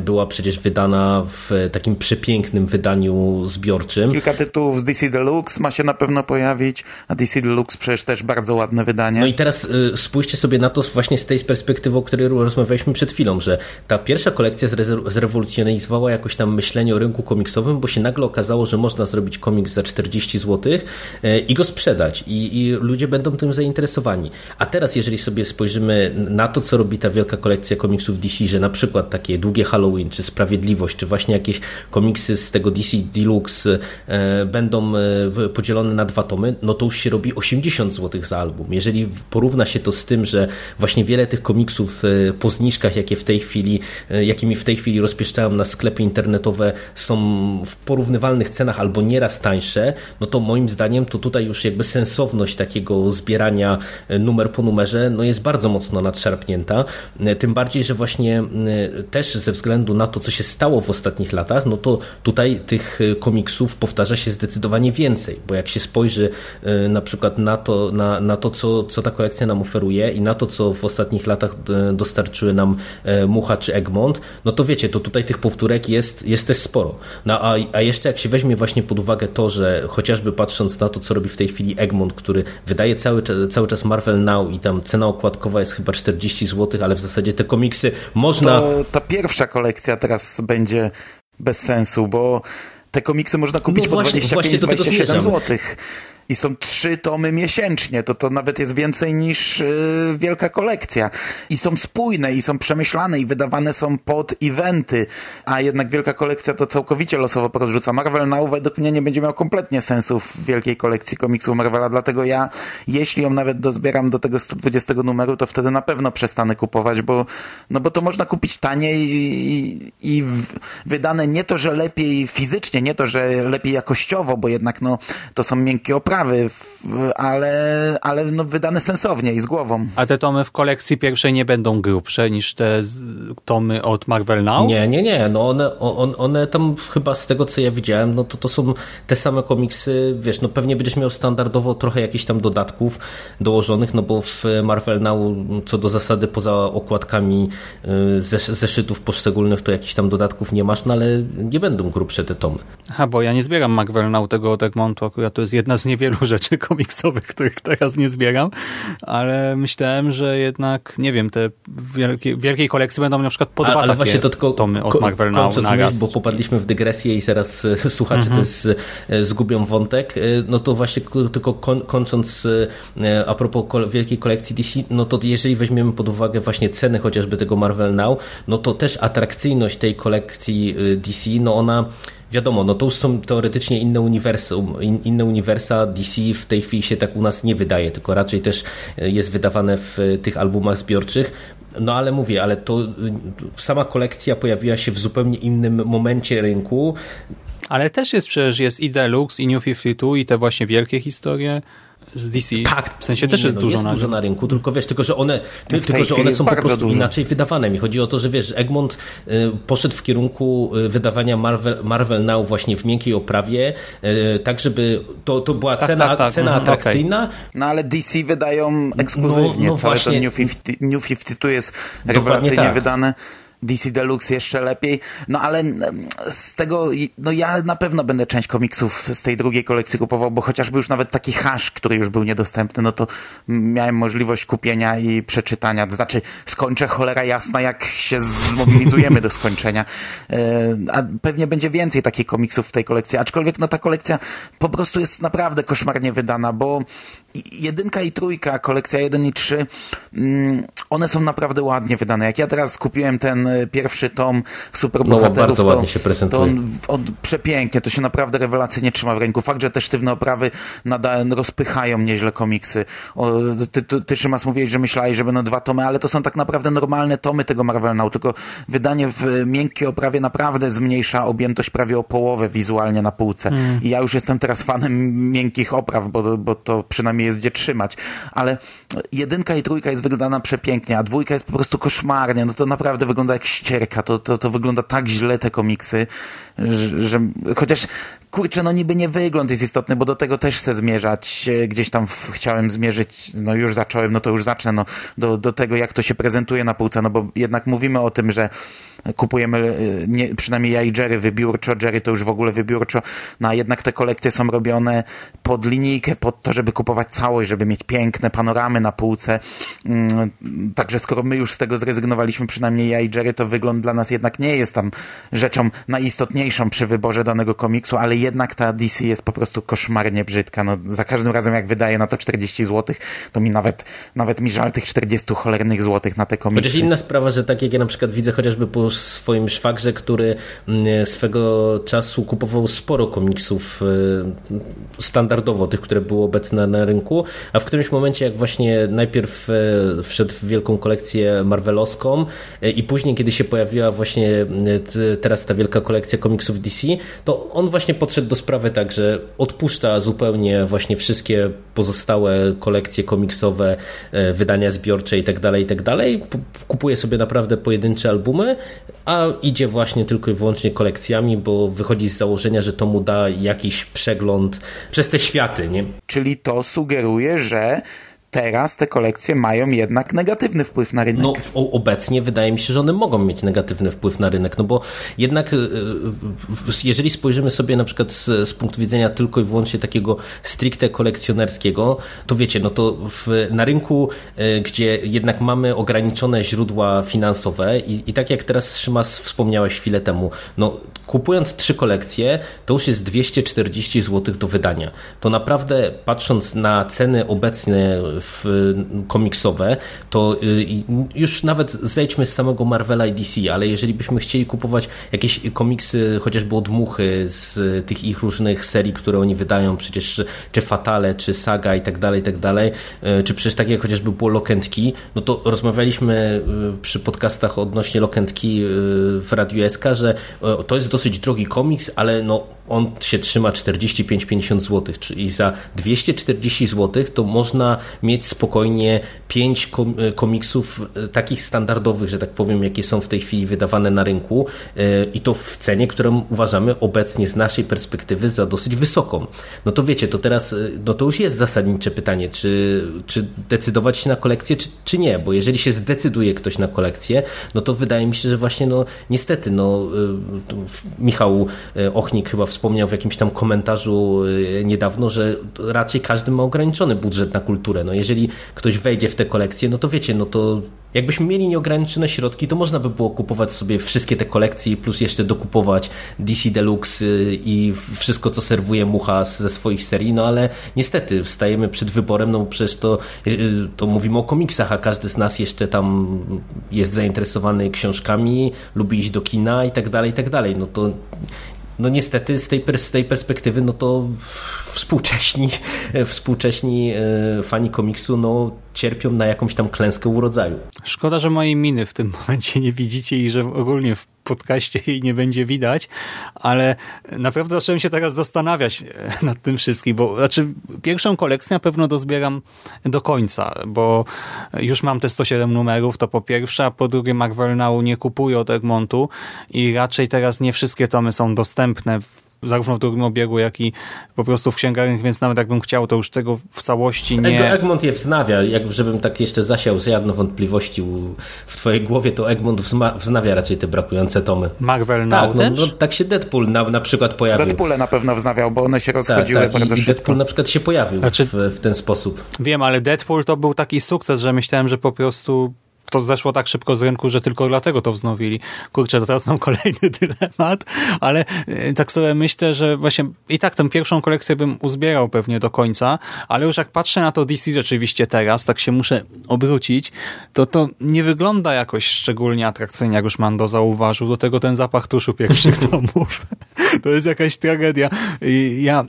była przecież wydana w takim przepięknym wydaniu zbiorczym.
Kilka tytułów z DC Deluxe ma się na pewno pojawić, a DC Deluxe przecież też bardzo ładne wydanie.
No i teraz y, spójrzcie sobie na to właśnie z tej perspektywy, o której rozmawialiśmy przed chwilą, że ta pierwsza kolekcja zrewolucjonizowała jakoś tam myślenie o rynku komiksowym, bo się nagle okazało, że można zrobić komiks za 40 zł y, i go sprzedać i, i ludzie będą tym zainteresowani. A teraz, jeżeli sobie spojrzymy na to, co robi ta wielka kolekcja komiksów DC, że na przykład takie długie Halloween, czy Sprawiedliwość, czy właśnie jakieś komiksy z tego DC Deluxe e, będą e, podzielone na dwa tomy, no to już się robi 80 zł za album. Jeżeli porówna się to z tym, że właśnie wiele tych komiksów po zniżkach, jakie w tej chwili, jakimi w tej chwili rozpieszczają na sklepy internetowe, są w porównywalnych cenach albo nieraz tańsze, no to moim zdaniem to tutaj już jakby sensowność takiego zbierania numer po numerze no jest bardzo mocno nadszarpnięta. Tym bardziej, że właśnie też ze względu na to, co się stało w ostatnich latach, no to tutaj tych komiksów powtarza się zdecydowanie więcej, bo jak się spojrzy na przykład na to, na, na to co, co ta kolekcja nam oferuje i na to, co w ostatnich latach dostarczyły nam Mucha czy Egmont, no to wiecie, to tutaj tych powtórek jest, jest też sporo. No a, a jeszcze jak się weźmie właśnie pod uwagę to, że chociażby patrząc na to, co robi w tej chwili Egmont, który wydaje cały, cały czas Marvel Now i tam cena okładkowa jest chyba 40 zł, ale w zasadzie te komiksy można...
To ta pierwsza kolekcja teraz będzie bez sensu, bo te komiksy można kupić no właśnie, po 25-27 zł i są trzy tomy miesięcznie, to to nawet jest więcej niż yy, wielka kolekcja. I są spójne, i są przemyślane, i wydawane są pod eventy, a jednak wielka kolekcja to całkowicie losowo porozrzuca. Marvel Now według mnie nie będzie miał kompletnie sensu w wielkiej kolekcji komiksów Marvela, dlatego ja, jeśli ją nawet dozbieram do tego 120 numeru, to wtedy na pewno przestanę kupować, bo, no bo to można kupić taniej i, i w, wydane nie to, że lepiej fizycznie, nie to, że lepiej jakościowo, bo jednak no, to są miękkie oprawy, sprawy, ale, ale no wydane sensownie i z głową.
A te tomy w kolekcji pierwszej nie będą grubsze niż te tomy od Marvel Now?
Nie, nie, nie. No one, one, one tam chyba z tego, co ja widziałem, no to to są te same komiksy, wiesz, no pewnie będziesz miał standardowo trochę jakichś tam dodatków dołożonych, no bo w Marvel Now co do zasady poza okładkami y, zeszytów poszczególnych to jakichś tam dodatków nie masz, no ale nie będą grubsze te tomy.
Aha, bo ja nie zbieram Marvel Now tego od Egmontu, akurat to jest jedna z niewielu wielu [laughs] rzeczy komiksowych, których teraz nie zbieram, ale myślałem, że jednak, nie wiem, te wielkie, wielkiej kolekcji będą na przykład po dwa ale właśnie to tylko tomy od Marvel Now naraz.
Bo popadliśmy w dygresję i zaraz e, [laughs] słuchacze mhm. też e, zgubią wątek. E, no to właśnie tylko kończąc a propos wielkiej kolekcji DC, no to jeżeli weźmiemy pod uwagę właśnie ceny chociażby tego Marvel Now, no to też atrakcyjność tej kolekcji DC, no ona wiadomo, no to już są teoretycznie inne uniwersum, in, inne uniwersa. DC w tej chwili się tak u nas nie wydaje, tylko raczej też e, jest wydawane w e, tych albumach zbiorczych. No ale mówię, ale to e, sama kolekcja pojawiła się w zupełnie innym momencie rynku.
Ale też jest przecież jest i Deluxe, i New 52, i te właśnie wielkie historie z DC. Tak, w sensie nie, też jest, no, dużo,
jest
na
dużo na rynku, tylko wiesz, tylko że one, ty, tylko, że one są po prostu dużo. inaczej wydawane. Mi chodzi o to, że wiesz, Egmont y, poszedł w kierunku y, wydawania Marvel, Marvel Now właśnie w miękkiej oprawie, y, tak żeby to, to była tak, cena, tak, tak. cena mhm, atrakcyjna. Okay.
No ale DC wydają ekskluzywnie. No, no Całe właśnie, to New 50, New 52 jest rewelacyjnie tak. wydane. DC Deluxe jeszcze lepiej. No ale z tego, no ja na pewno będę część komiksów z tej drugiej kolekcji kupował, bo chociażby już nawet taki hash, który już był niedostępny, no to miałem możliwość kupienia i przeczytania. To znaczy skończę cholera jasna, jak się zmobilizujemy do skończenia. E, a pewnie będzie więcej takich komiksów w tej kolekcji, aczkolwiek no ta kolekcja po prostu jest naprawdę koszmarnie wydana, bo jedynka i trójka, kolekcja 1 i 3, mm, one są naprawdę ładnie wydane. Jak ja teraz kupiłem ten e, pierwszy tom Superbohaterów, no,
bardzo to, ładnie się prezentuje.
to on, on, przepięknie, to się naprawdę rewelacyjnie trzyma w ręku. Fakt, że te sztywne oprawy nadal rozpychają nieźle komiksy. O, ty, ty, ty Szymas mówiłeś, że myślałeś, że będą dwa tomy, ale to są tak naprawdę normalne tomy tego Marvel Now, tylko wydanie w miękkiej oprawie naprawdę zmniejsza objętość prawie o połowę wizualnie na półce. Mm. I ja już jestem teraz fanem miękkich opraw, bo, bo to przynajmniej jest gdzie trzymać. Ale jedynka i trójka jest wyglądana przepięknie, a dwójka jest po prostu koszmarnie. No to naprawdę wygląda jak ścierka. To, to, to wygląda tak źle te komiksy, że, że chociaż kurczę, no niby nie wygląd jest istotny, bo do tego też chcę zmierzać. Gdzieś tam w, chciałem zmierzyć, no już zacząłem, no to już zacznę, no do, do tego, jak to się prezentuje na półce, no bo jednak mówimy o tym, że kupujemy, e, nie, przynajmniej ja i Jerry wybiórczo, Jerry to już w ogóle wybiórczo, no a jednak te kolekcje są robione pod linijkę, pod to, żeby kupować całość, żeby mieć piękne panoramy na półce. Mm, także skoro my już z tego zrezygnowaliśmy, przynajmniej ja i Jerry, to wygląd dla nas jednak nie jest tam rzeczą najistotniejszą przy wyborze danego komiksu, ale jednak ta DC jest po prostu koszmarnie brzydka. No, za każdym razem jak wydaje na to 40 zł, to mi nawet, nawet mi żal tych 40 cholernych złotych na te komiksy.
Chociaż inna sprawa, że tak jak ja na przykład widzę chociażby po swoim szwagrze, który mm, swego czasu kupował sporo komiksów y, standardowo, tych, które były obecne na rynku, a w którymś momencie jak właśnie najpierw e, wszedł w wielką kolekcję marvelowską e, i później, kiedy się pojawiła właśnie e, teraz ta wielka kolekcja komiksów DC, to on właśnie podszedł do sprawy tak, że odpuszcza zupełnie właśnie wszystkie pozostałe kolekcje komiksowe, wydania zbiorcze i tak dalej, i tak. Kupuje sobie naprawdę pojedyncze albumy, a idzie właśnie tylko i wyłącznie kolekcjami, bo wychodzi z założenia, że to mu da jakiś przegląd przez te światy. Nie?
Czyli to sugeruje, że teraz te kolekcje mają jednak negatywny wpływ na rynek.
No obecnie wydaje mi się, że one mogą mieć negatywny wpływ na rynek, no bo jednak y, jeżeli spojrzymy sobie na przykład z, z punktu widzenia tylko i wyłącznie takiego stricte kolekcjonerskiego, to wiecie, no to w, na rynku, y, gdzie jednak mamy ograniczone źródła finansowe i, i tak jak teraz Szymas wspomniałeś chwilę temu, no kupując trzy kolekcje, to już jest 240 zł do wydania. To naprawdę patrząc na ceny obecne w, komiksowe, to y, już nawet zejdźmy z samego Marvela i DC, ale jeżeli byśmy chcieli kupować jakieś komiksy, chociażby od Muchy z tych ich różnych serii, które oni wydają, przecież czy Fatale, czy Saga i tak dalej, i tak dalej, y, czy przecież takie chociażby było Lokentki, no to rozmawialiśmy y, przy podcastach odnośnie Lokentki w Radiu SK, że to jest dosyć drogi komiks, ale no on się trzyma 45-50 zł, czyli za 240 zł to można mieć spokojnie 5 e, komiksów e, takich standardowych, że tak powiem, jakie są w tej chwili wydawane na rynku e, i to w cenie, którą uważamy obecnie z naszej perspektywy za dosyć wysoką. No to wiecie, to teraz, no to już jest zasadnicze pytanie, czy, czy decydować się na kolekcję, czy, czy nie, bo jeżeli się zdecyduje ktoś na kolekcję, no to wydaje mi się, że właśnie no niestety, no Michał Ochnik chyba wspomniał w jakimś tam komentarzu niedawno, że raczej każdy ma ograniczony budżet na kulturę. No jeżeli ktoś wejdzie w tę kolekcję, no to wiecie, no to jakbyśmy mieli nieograniczone środki, to można by było kupować sobie wszystkie te kolekcje plus jeszcze dokupować DC Deluxe y, i wszystko, co serwuje Mucha ze swoich serii, no ale niestety stajemy przed wyborem, no przecież to, y, to mówimy o komiksach, a każdy z nas jeszcze tam jest zainteresowany książkami, lubi iść do kina i tak dalej, i tak dalej. No to no niestety z tej, z tej perspektywy, no to współcześni, [laughs] współcześni e, fani komiksu no, cierpią na jakąś tam klęskę urodzaju.
Szkoda, że mojej miny w tym [laughs] momencie nie widzicie i że ogólnie w podcaście jej nie będzie widać, ale naprawdę zacząłem się teraz zastanawiać e, nad tym wszystkim, bo znaczy pierwszą kolekcję na pewno dozbieram do końca, bo już mam te 107 numerów, to po pierwsze, a po drugie Marvel Now nie kupuje od Egmontu i raczej teraz nie wszystkie tomy są dostępne w zarówno w drugim obiegu, jak i po prostu w księgarniach, więc nawet jakbym chciał, to już tego w całości nie...
Egmont je wznawia, jak żebym tak jeszcze zasiał żadne wątpliwości w twojej głowie, to Egmont wznawia raczej te brakujące tomy.
Marvel
tak,
no,
no, tak się Deadpool na, na przykład pojawił.
Deadpoole na pewno wznawiał, bo one się tak, rozchodziły tak, tak. bardzo I, szybko.
Deadpool na przykład się pojawił znaczy, w, w ten sposób.
Wiem, ale Deadpool to był taki sukces, że myślałem, że po prostu to zeszło tak szybko z rynku, że tylko dlatego to wznowili. Kurczę, to teraz mam [laughs] kolejny dylemat, ale e, tak sobie myślę, że właśnie i tak tę pierwszą kolekcję bym uzbierał pewnie do końca, ale już jak patrzę na to DC rzeczywiście teraz, tak się muszę obrócić, to to nie wygląda jakoś szczególnie atrakcyjnie, jak już Mando zauważył. Do tego ten zapach tuszu pierwszych tomów. [laughs] to jest jakaś tragedia. I ja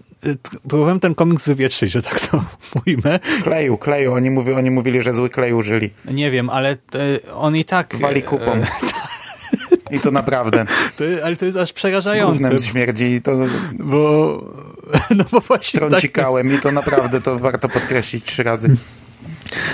próbowałem ten komiks wywietrzyć, że tak to [laughs] mówimy.
Kleju, kleju. Oni, mówi, oni mówili, że zły klej użyli.
Nie wiem, ale e, on i tak...
Wali kupą. E, I to naprawdę. [laughs]
To, ale to jest aż przerażające. Gównem
śmierdzi i to...
Bo... [laughs] No bo właśnie
Trącikałem tak i to naprawdę to warto podkreślić trzy razy.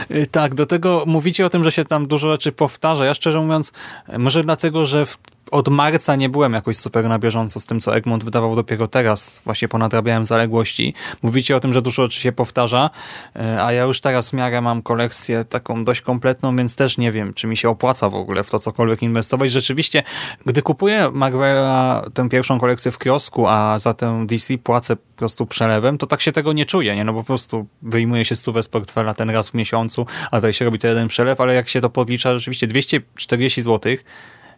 E, tak, do tego mówicie o tym, że się tam dużo rzeczy powtarza. Ja szczerze mówiąc, może dlatego, że w od marca nie byłem jakoś super na bieżąco z tym, co Egmont wydawał dopiero teraz. Właśnie ponadrabiałem zaległości. Mówicie o tym, że dużo się powtarza, e, a ja już teraz w miarę mam kolekcję taką dość kompletną, więc też nie wiem, czy mi się opłaca w ogóle w to cokolwiek inwestować. Rzeczywiście, gdy kupuję Marvela tę pierwszą kolekcję w kiosku, a za tę DC płacę po prostu przelewem, to tak się tego nie czuję, nie? No po prostu wyjmuje się stówę z portfela ten raz w miesiącu, a tutaj się robi to jeden przelew, ale jak się to podlicza, rzeczywiście 240 złotych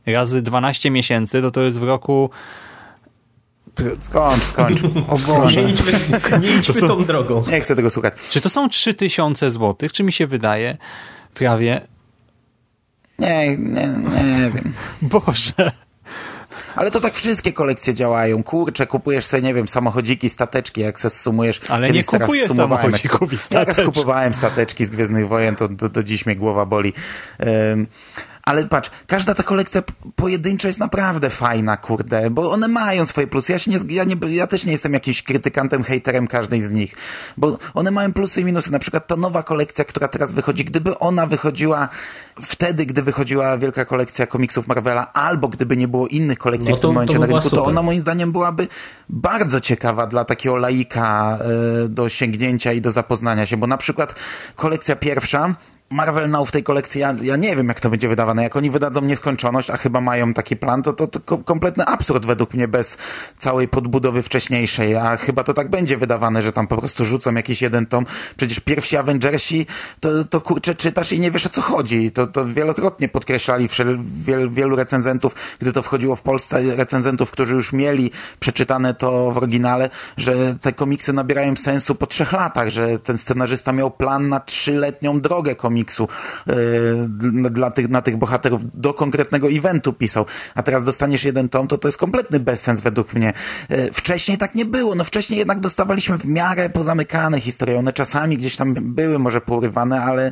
razy 12 miesięcy, to to jest w roku...
Skończ, skończ. [laughs]
O Boże.
Nie idźmy, nie idźmy
są-
tą drogą.
Nie chcę tego słuchać.
Czy to są 3000 złotych? Czy mi się wydaje? Prawie.
Nie, nie, nie wiem.
Boże.
Ale to tak wszystkie kolekcje działają. Kurczę, kupujesz sobie, nie wiem, samochodziki, stateczki, jak se sumujesz.
Ale
Kiedyś
nie kupuję samochodzików i [laughs]
jak, jak raz
stateczki.
kupowałem stateczki z Gwiezdnych Wojen, to do, do dziś mnie głowa boli. Ym, ale patrz, każda ta kolekcja pojedyncza jest naprawdę fajna, kurde, bo one mają swoje plusy. Ja, się nie, ja, nie, ja też nie jestem jakimś krytykantem, hejterem każdej z nich, bo one mają plusy i minusy. Na przykład ta nowa kolekcja, która teraz wychodzi, gdyby ona wychodziła wtedy, gdy wychodziła wielka kolekcja komiksów Marvela, albo gdyby nie było innych kolekcji
No
w tym
to-
momencie
to
na rynku, to ona moim zdaniem byłaby bardzo ciekawa dla takiego laika e, do sięgnięcia i do zapoznania się, bo na przykład kolekcja pierwsza Marvel Now w tej kolekcji, ja, ja nie wiem jak to będzie wydawane. Jak oni wydadzą nieskończoność, a chyba mają taki plan, to to, to ko- kompletny absurd według mnie bez całej podbudowy wcześniejszej, a chyba to tak będzie wydawane, że tam po prostu rzucą jakiś jeden tom. Przecież pierwsi Avengersi to, to kurczę czytasz i nie wiesz o co chodzi. To, to wielokrotnie podkreślali wszel, wiel, wielu recenzentów, gdy to wchodziło w Polsce, recenzentów, którzy już mieli przeczytane to w oryginale, że te komiksy nabierają sensu po trzech latach, że ten scenarzysta miał plan na trzyletnią drogę komiksu yy, dla- dla tych, na tych bohaterów do konkretnego eventu pisał, a teraz dostaniesz jeden tom, to to jest kompletny bezsens według mnie. Yy, wcześniej tak nie było, no wcześniej jednak dostawaliśmy w miarę pozamykane historie, one czasami gdzieś tam były może pourywane, ale,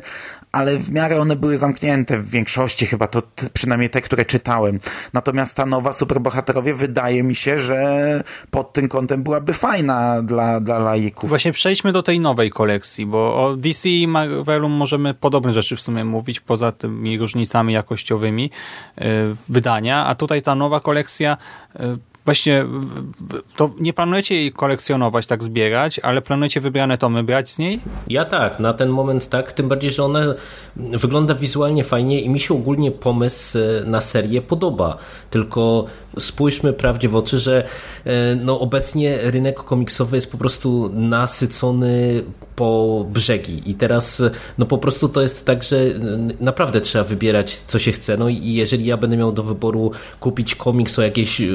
ale w miarę one były zamknięte w większości chyba, to przynajmniej te, które czytałem. Natomiast ta nowa superbohaterowie wydaje mi się, że pod tym kątem byłaby fajna dla, dla laików.
Właśnie przejdźmy do tej nowej kolekcji, bo o DC i Marvelu możemy podobne rzeczy w sumie mówić, poza tymi różnicami jakościowymi y, wydania, a tutaj ta nowa kolekcja y, Właśnie, to nie planujecie jej kolekcjonować, tak zbierać, ale planujecie wybrane tomy brać z niej?
Ja tak, na ten moment tak, tym bardziej, że ona wygląda wizualnie fajnie i mi się ogólnie pomysł e, na serię podoba. Tylko spójrzmy prawdzie w oczy, że e, no, obecnie rynek komiksowy jest po prostu nasycony po brzegi i teraz no po prostu to jest tak, że naprawdę trzeba wybierać co się chce. No i jeżeli ja będę miał do wyboru kupić komiks o jakiejś e,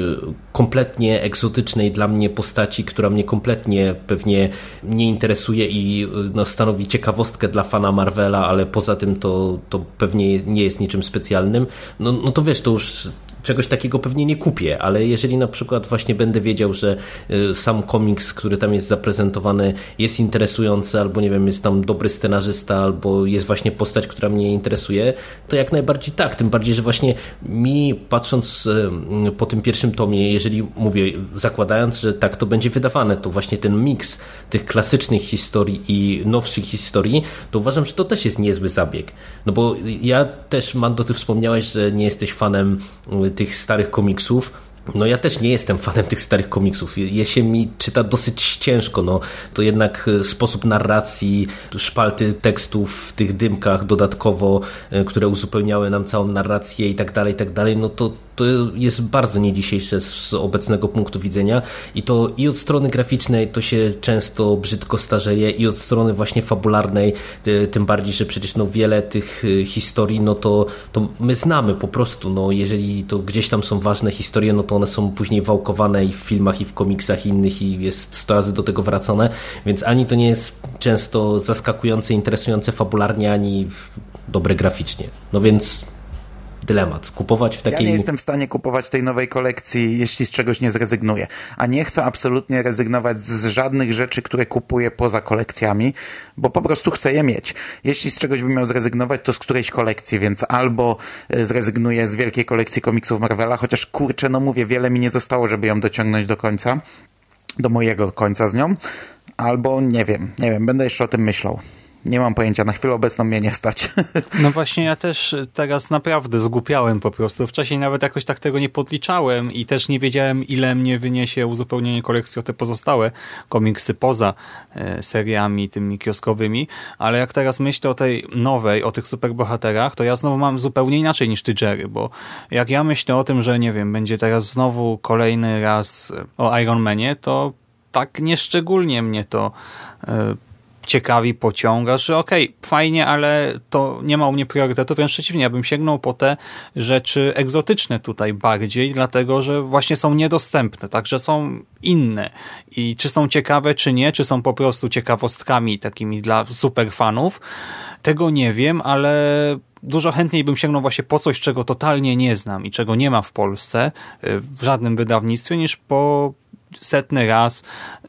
kompletnie egzotycznej dla mnie postaci, która mnie kompletnie pewnie nie interesuje i y, no, stanowi ciekawostkę dla fana Marvela, ale poza tym to, to pewnie nie jest niczym specjalnym, no, no to wiesz, to już czegoś takiego pewnie nie kupię, ale jeżeli na przykład właśnie będę wiedział, że y, sam komiks, który tam jest zaprezentowany jest interesujący, albo nie wiem, jest tam dobry scenarzysta, albo jest właśnie postać, która mnie interesuje, to jak najbardziej tak, tym bardziej, że właśnie mi patrząc y, po tym pierwszym tomie, jeżeli mówię, zakładając, że tak to będzie wydawane, to właśnie ten miks tych klasycznych historii i nowszych historii, to uważam, że to też jest niezły zabieg. No bo ja też, Mando, ty wspomniałeś, że nie jesteś fanem y, tych starych komiksów. No ja też nie jestem fanem tych starych komiksów. Je się mi czyta dosyć ciężko. No, to jednak y, sposób narracji, szpalty tekstów w tych dymkach dodatkowo, y, które uzupełniały nam całą narrację i tak dalej, i tak dalej, no to, to jest bardzo nie dzisiejsze z obecnego punktu widzenia i to i od strony graficznej to się często brzydko starzeje i od strony właśnie fabularnej, tym bardziej, że przecież no wiele tych y, historii, no to, to my znamy po prostu, no jeżeli to gdzieś tam są ważne historie, no to one są później wałkowane i w filmach, i w komiksach innych i jest sto razy do tego wracane, więc ani to nie jest często zaskakujące, interesujące fabularnie, ani dobre graficznie. No więc dylemat. Kupować w
Ja
takiej...
nie jestem w stanie kupować tej nowej kolekcji, jeśli z czegoś nie zrezygnuję. A nie chcę absolutnie rezygnować z żadnych rzeczy, które kupuję poza kolekcjami, bo po prostu chcę je mieć. Jeśli z czegoś bym miał zrezygnować, to z którejś kolekcji, więc albo e, zrezygnuję z wielkiej kolekcji komiksów Marvela, chociaż kurczę, no mówię, wiele mi nie zostało, żeby ją dociągnąć do końca, do mojego końca z nią, albo nie wiem, nie wiem, będę jeszcze o tym myślał. Nie mam pojęcia, na chwilę obecną mnie nie stać. [laughs]
No właśnie, ja też teraz naprawdę zgłupiałem po prostu. Wcześniej nawet jakoś tak tego nie podliczałem i też nie wiedziałem, ile mnie wyniesie uzupełnienie kolekcji o te pozostałe komiksy poza e, seriami tymi kioskowymi, ale jak teraz myślę o tej nowej, o tych superbohaterach, to ja znowu mam zupełnie inaczej niż ty, Jerry, bo jak ja myślę o tym, że nie wiem, będzie teraz znowu kolejny raz o Iron Manie, to tak nieszczególnie mnie to e, ciekawi, pociąga, że okej, okay, fajnie, ale to nie ma u mnie priorytetu, wręcz przeciwnie, ja bym sięgnął po te rzeczy egzotyczne tutaj bardziej, dlatego, że właśnie są niedostępne, także są inne. I czy są ciekawe, czy nie, czy są po prostu ciekawostkami takimi dla superfanów, tego nie wiem, ale dużo chętniej bym sięgnął właśnie po coś, czego totalnie nie znam i czego nie ma w Polsce y, w żadnym wydawnictwie, niż po setny raz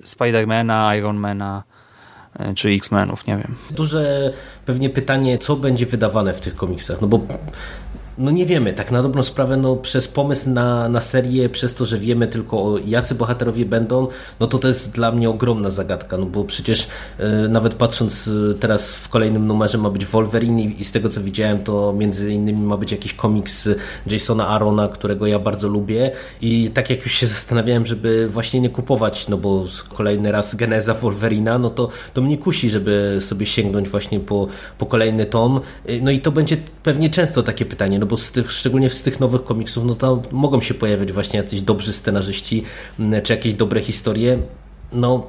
Spidermana, Ironmana, czy X-Menów, nie wiem.
Duże pewnie pytanie, co będzie wydawane w tych komiksach, no bo no nie wiemy, tak na dobrą sprawę, no przez pomysł na, na serię, przez to, że wiemy tylko jacy bohaterowie będą, no to to jest dla mnie ogromna zagadka, no bo przecież e, nawet patrząc e, teraz w kolejnym numerze ma być Wolverine i, i, z tego co widziałem, to między innymi ma być jakiś komiks Jasona Arona, którego ja bardzo lubię. I tak jak już się zastanawiałem, żeby właśnie nie kupować, no bo kolejny raz geneza Wolverina, no to, to mnie kusi, żeby sobie sięgnąć właśnie po, po kolejny tom, e, no i to będzie pewnie często takie pytanie, no bo z tych, szczególnie z tych nowych komiksów, no to mogą się pojawiać właśnie jacyś dobrzy scenarzyści, czy jakieś dobre historie. No,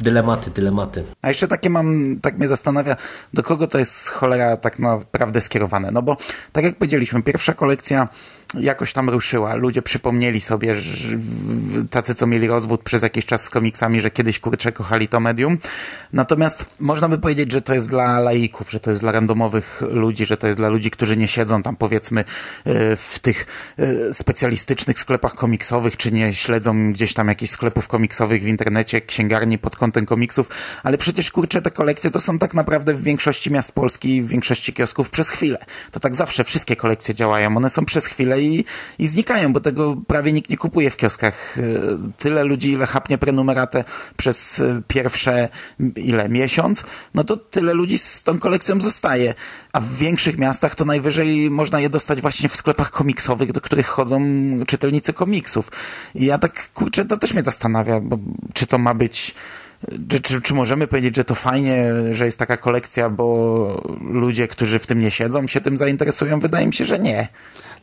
dylematy, dylematy.
A jeszcze takie mam, tak mnie zastanawia, do kogo to jest cholera tak naprawdę skierowane. No bo, tak jak powiedzieliśmy, pierwsza kolekcja jakoś tam ruszyła. Ludzie przypomnieli sobie, że tacy, co mieli rozwód przez jakiś czas z komiksami, że kiedyś kurcze kochali to medium. Natomiast można by powiedzieć, że to jest dla laików, że to jest dla randomowych ludzi, że to jest dla ludzi, którzy nie siedzą tam powiedzmy e, w tych e, specjalistycznych sklepach komiksowych, czy nie śledzą gdzieś tam jakichś sklepów komiksowych w internecie, księgarni pod kątem komiksów, ale przecież kurcze te kolekcje to są tak naprawdę w większości miast Polski, w większości kiosków przez chwilę. To tak zawsze wszystkie kolekcje działają. One są przez chwilę i, i znikają, bo tego prawie nikt nie kupuje w kioskach. E, tyle ludzi, ile chapnie prenumeratę przez e, pierwsze, ile, miesiąc, no to tyle ludzi z tą kolekcją zostaje. A w większych miastach to najwyżej można je dostać właśnie w sklepach komiksowych, do których chodzą czytelnicy komiksów. I ja tak, kurczę, to też mnie zastanawia, bo czy to ma być czy, czy, czy, możemy powiedzieć, że to fajnie, że jest taka kolekcja, bo ludzie, którzy w tym nie siedzą, się tym zainteresują? Wydaje mi się, że nie.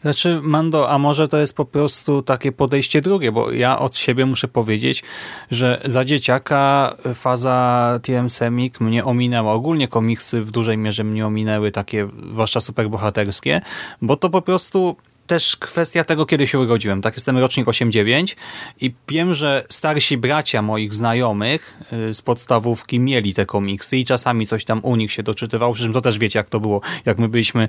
Znaczy, Mando, a może to jest po prostu takie podejście drugie, bo ja od siebie muszę powiedzieć, że za dzieciaka faza TM Semik mnie ominęła. Ogólnie komiksy w dużej mierze mnie ominęły, takie zwłaszcza superbohaterskie, bo to po prostu też kwestia tego, kiedy się urodziłem. Tak, jestem rocznik 8-9 i wiem, że starsi bracia moich znajomych y, z podstawówki mieli te komiksy i czasami coś tam u nich się doczytywało. Przy czym to też wiecie, jak to było. Jak my byliśmy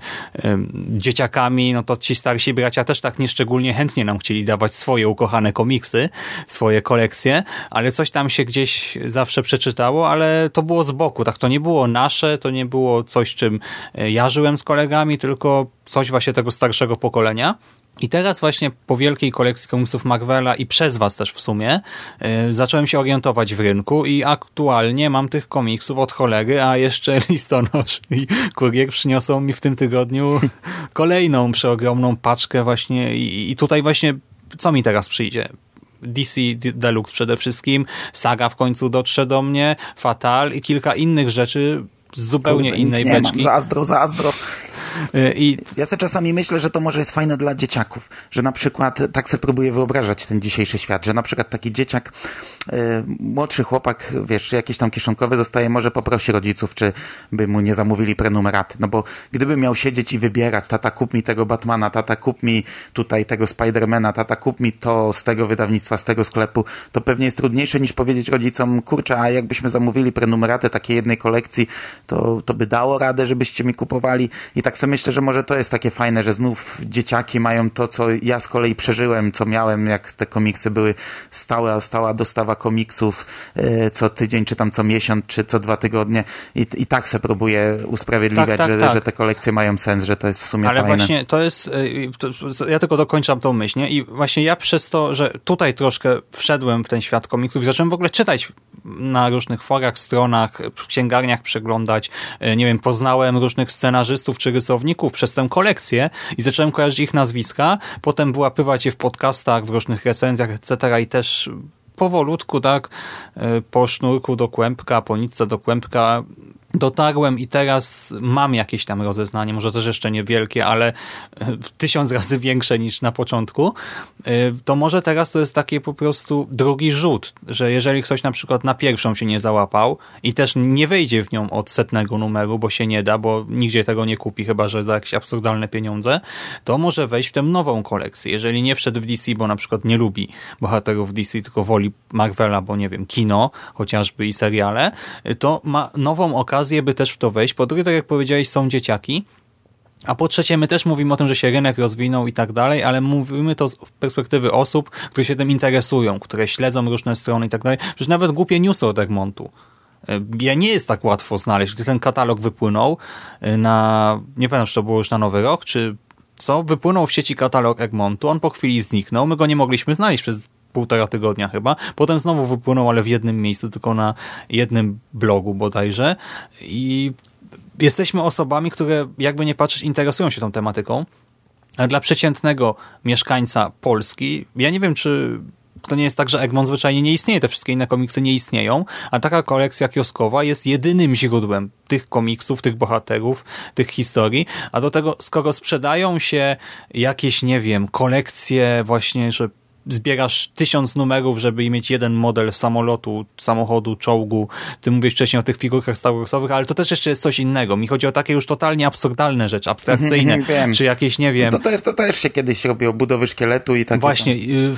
dzieciakami, no to ci starsi bracia też tak nieszczególnie chętnie nam chcieli dawać swoje ukochane komiksy, swoje kolekcje, ale coś tam się gdzieś zawsze przeczytało, ale to było z boku. Tak, to nie było nasze, to nie było coś, czym e, ja żyłem z kolegami, tylko coś właśnie tego starszego pokolenia. I teraz właśnie po wielkiej kolekcji komiksów Marvela i przez was też w sumie yy, zacząłem się orientować w rynku i aktualnie mam tych komiksów od cholery, a jeszcze [laughs] listonosz i kurier przyniosą mi w tym tygodniu [laughs] kolejną przeogromną paczkę właśnie i, i tutaj właśnie co mi teraz przyjdzie? DC Deluxe przede wszystkim, Saga w końcu dotrze do mnie, Fatal i kilka innych rzeczy z zupełnie Kurde, innej beczki. Mam.
Zazdro, zazdro. I ja sobie czasami myślę, że to może jest fajne dla dzieciaków, że na przykład, tak sobie próbuję wyobrażać ten dzisiejszy świat, że na przykład taki dzieciak, y, młodszy chłopak, wiesz, jakiś tam kieszonkowy zostaje, może poprosi rodziców, czy by mu nie zamówili prenumeraty, no bo gdyby miał siedzieć i wybierać, tata kup mi tego Batmana, tata kup mi tutaj tego Spidermana, tata kup mi to z tego wydawnictwa, z tego sklepu, to pewnie jest trudniejsze niż powiedzieć rodzicom, kurczę, a jakbyśmy zamówili prenumeratę takiej jednej kolekcji, to, to by dało radę, żebyście mi kupowali i tak sobie myślę, że może to jest takie fajne, że znów dzieciaki mają to, co ja z kolei przeżyłem, co miałem, jak te komiksy były stałe, stała dostawa komiksów e, co tydzień, czy tam co miesiąc, czy co dwa tygodnie i, i tak se próbuję usprawiedliwiać, tak, tak, że, tak. że te kolekcje mają sens, że to jest w sumie
Ale
fajne.
Ale właśnie to jest, e, ja tylko dokończam tą myśl, nie? I właśnie ja przez to, że tutaj troszkę wszedłem w ten świat komiksów zacząłem w ogóle czytać na różnych forach, stronach, w księgarniach przeglądać. E, nie wiem, poznałem różnych scenarzystów czy rysowników przez tę kolekcję i zacząłem kojarzyć ich nazwiska, potem wyłapywać je w podcastach, w różnych recenzjach, etc. i też powolutku, tak, e, po sznurku do kłębka, po nitce do kłębka dotarłem i teraz mam jakieś tam rozeznanie, może też jeszcze niewielkie, ale e, tysiąc razy [laughs] większe niż na początku, e, to może teraz to jest taki po prostu drugi rzut, że jeżeli ktoś na przykład na pierwszą się nie załapał i też nie wejdzie w nią od setnego numeru, bo się nie da, bo nigdzie tego nie kupi, chyba że za jakieś absurdalne pieniądze, to może wejść w tę nową kolekcję. Jeżeli nie wszedł w DC, bo na przykład nie lubi bohaterów DC, tylko woli Marvela, bo nie wiem, kino chociażby i seriale, to ma nową okazję okazję, by też w to wejść. Po drugie, tak jak powiedziałeś, są dzieciaki. A po trzecie, my też mówimy o tym, że się rynek rozwinął i tak dalej, ale mówimy to z perspektywy osób, które się tym interesują, które śledzą różne strony i tak dalej. Przecież nawet głupie newsy od Egmontu. E, ja nie jest tak łatwo znaleźć. Gdy ten katalog wypłynął e, na, nie pamiętam, czy to było już na Nowy Rok, czy co, wypłynął w sieci katalog Egmontu, on po chwili zniknął, my go nie mogliśmy znaleźć przez półtora tygodnia chyba. Potem znowu wypłynął, ale w jednym miejscu, tylko na jednym blogu bodajże. I jesteśmy osobami, które jakby nie patrzeć interesują się tą tematyką. A dla przeciętnego mieszkańca Polski, ja nie wiem, czy to nie jest tak, że Egmont zwyczajnie nie istnieje, te wszystkie inne komiksy nie istnieją, a taka kolekcja kioskowa jest jedynym źródłem tych komiksów, tych bohaterów, tych historii, a do tego skoro sprzedają się jakieś, nie wiem, kolekcje właśnie, że zbierasz tysiąc numerów, żeby mieć jeden model samolotu, samochodu, czołgu. Ty mówisz wcześniej o tych figurkach Star Warsowych, ale to też jeszcze jest coś innego. Mi chodzi o takie już totalnie absurdalne rzeczy, abstrakcyjne, [laughs] czy jakieś, nie wiem...
No to, też, to też się kiedyś robiło, budowy szkieletu i tak
Właśnie, y,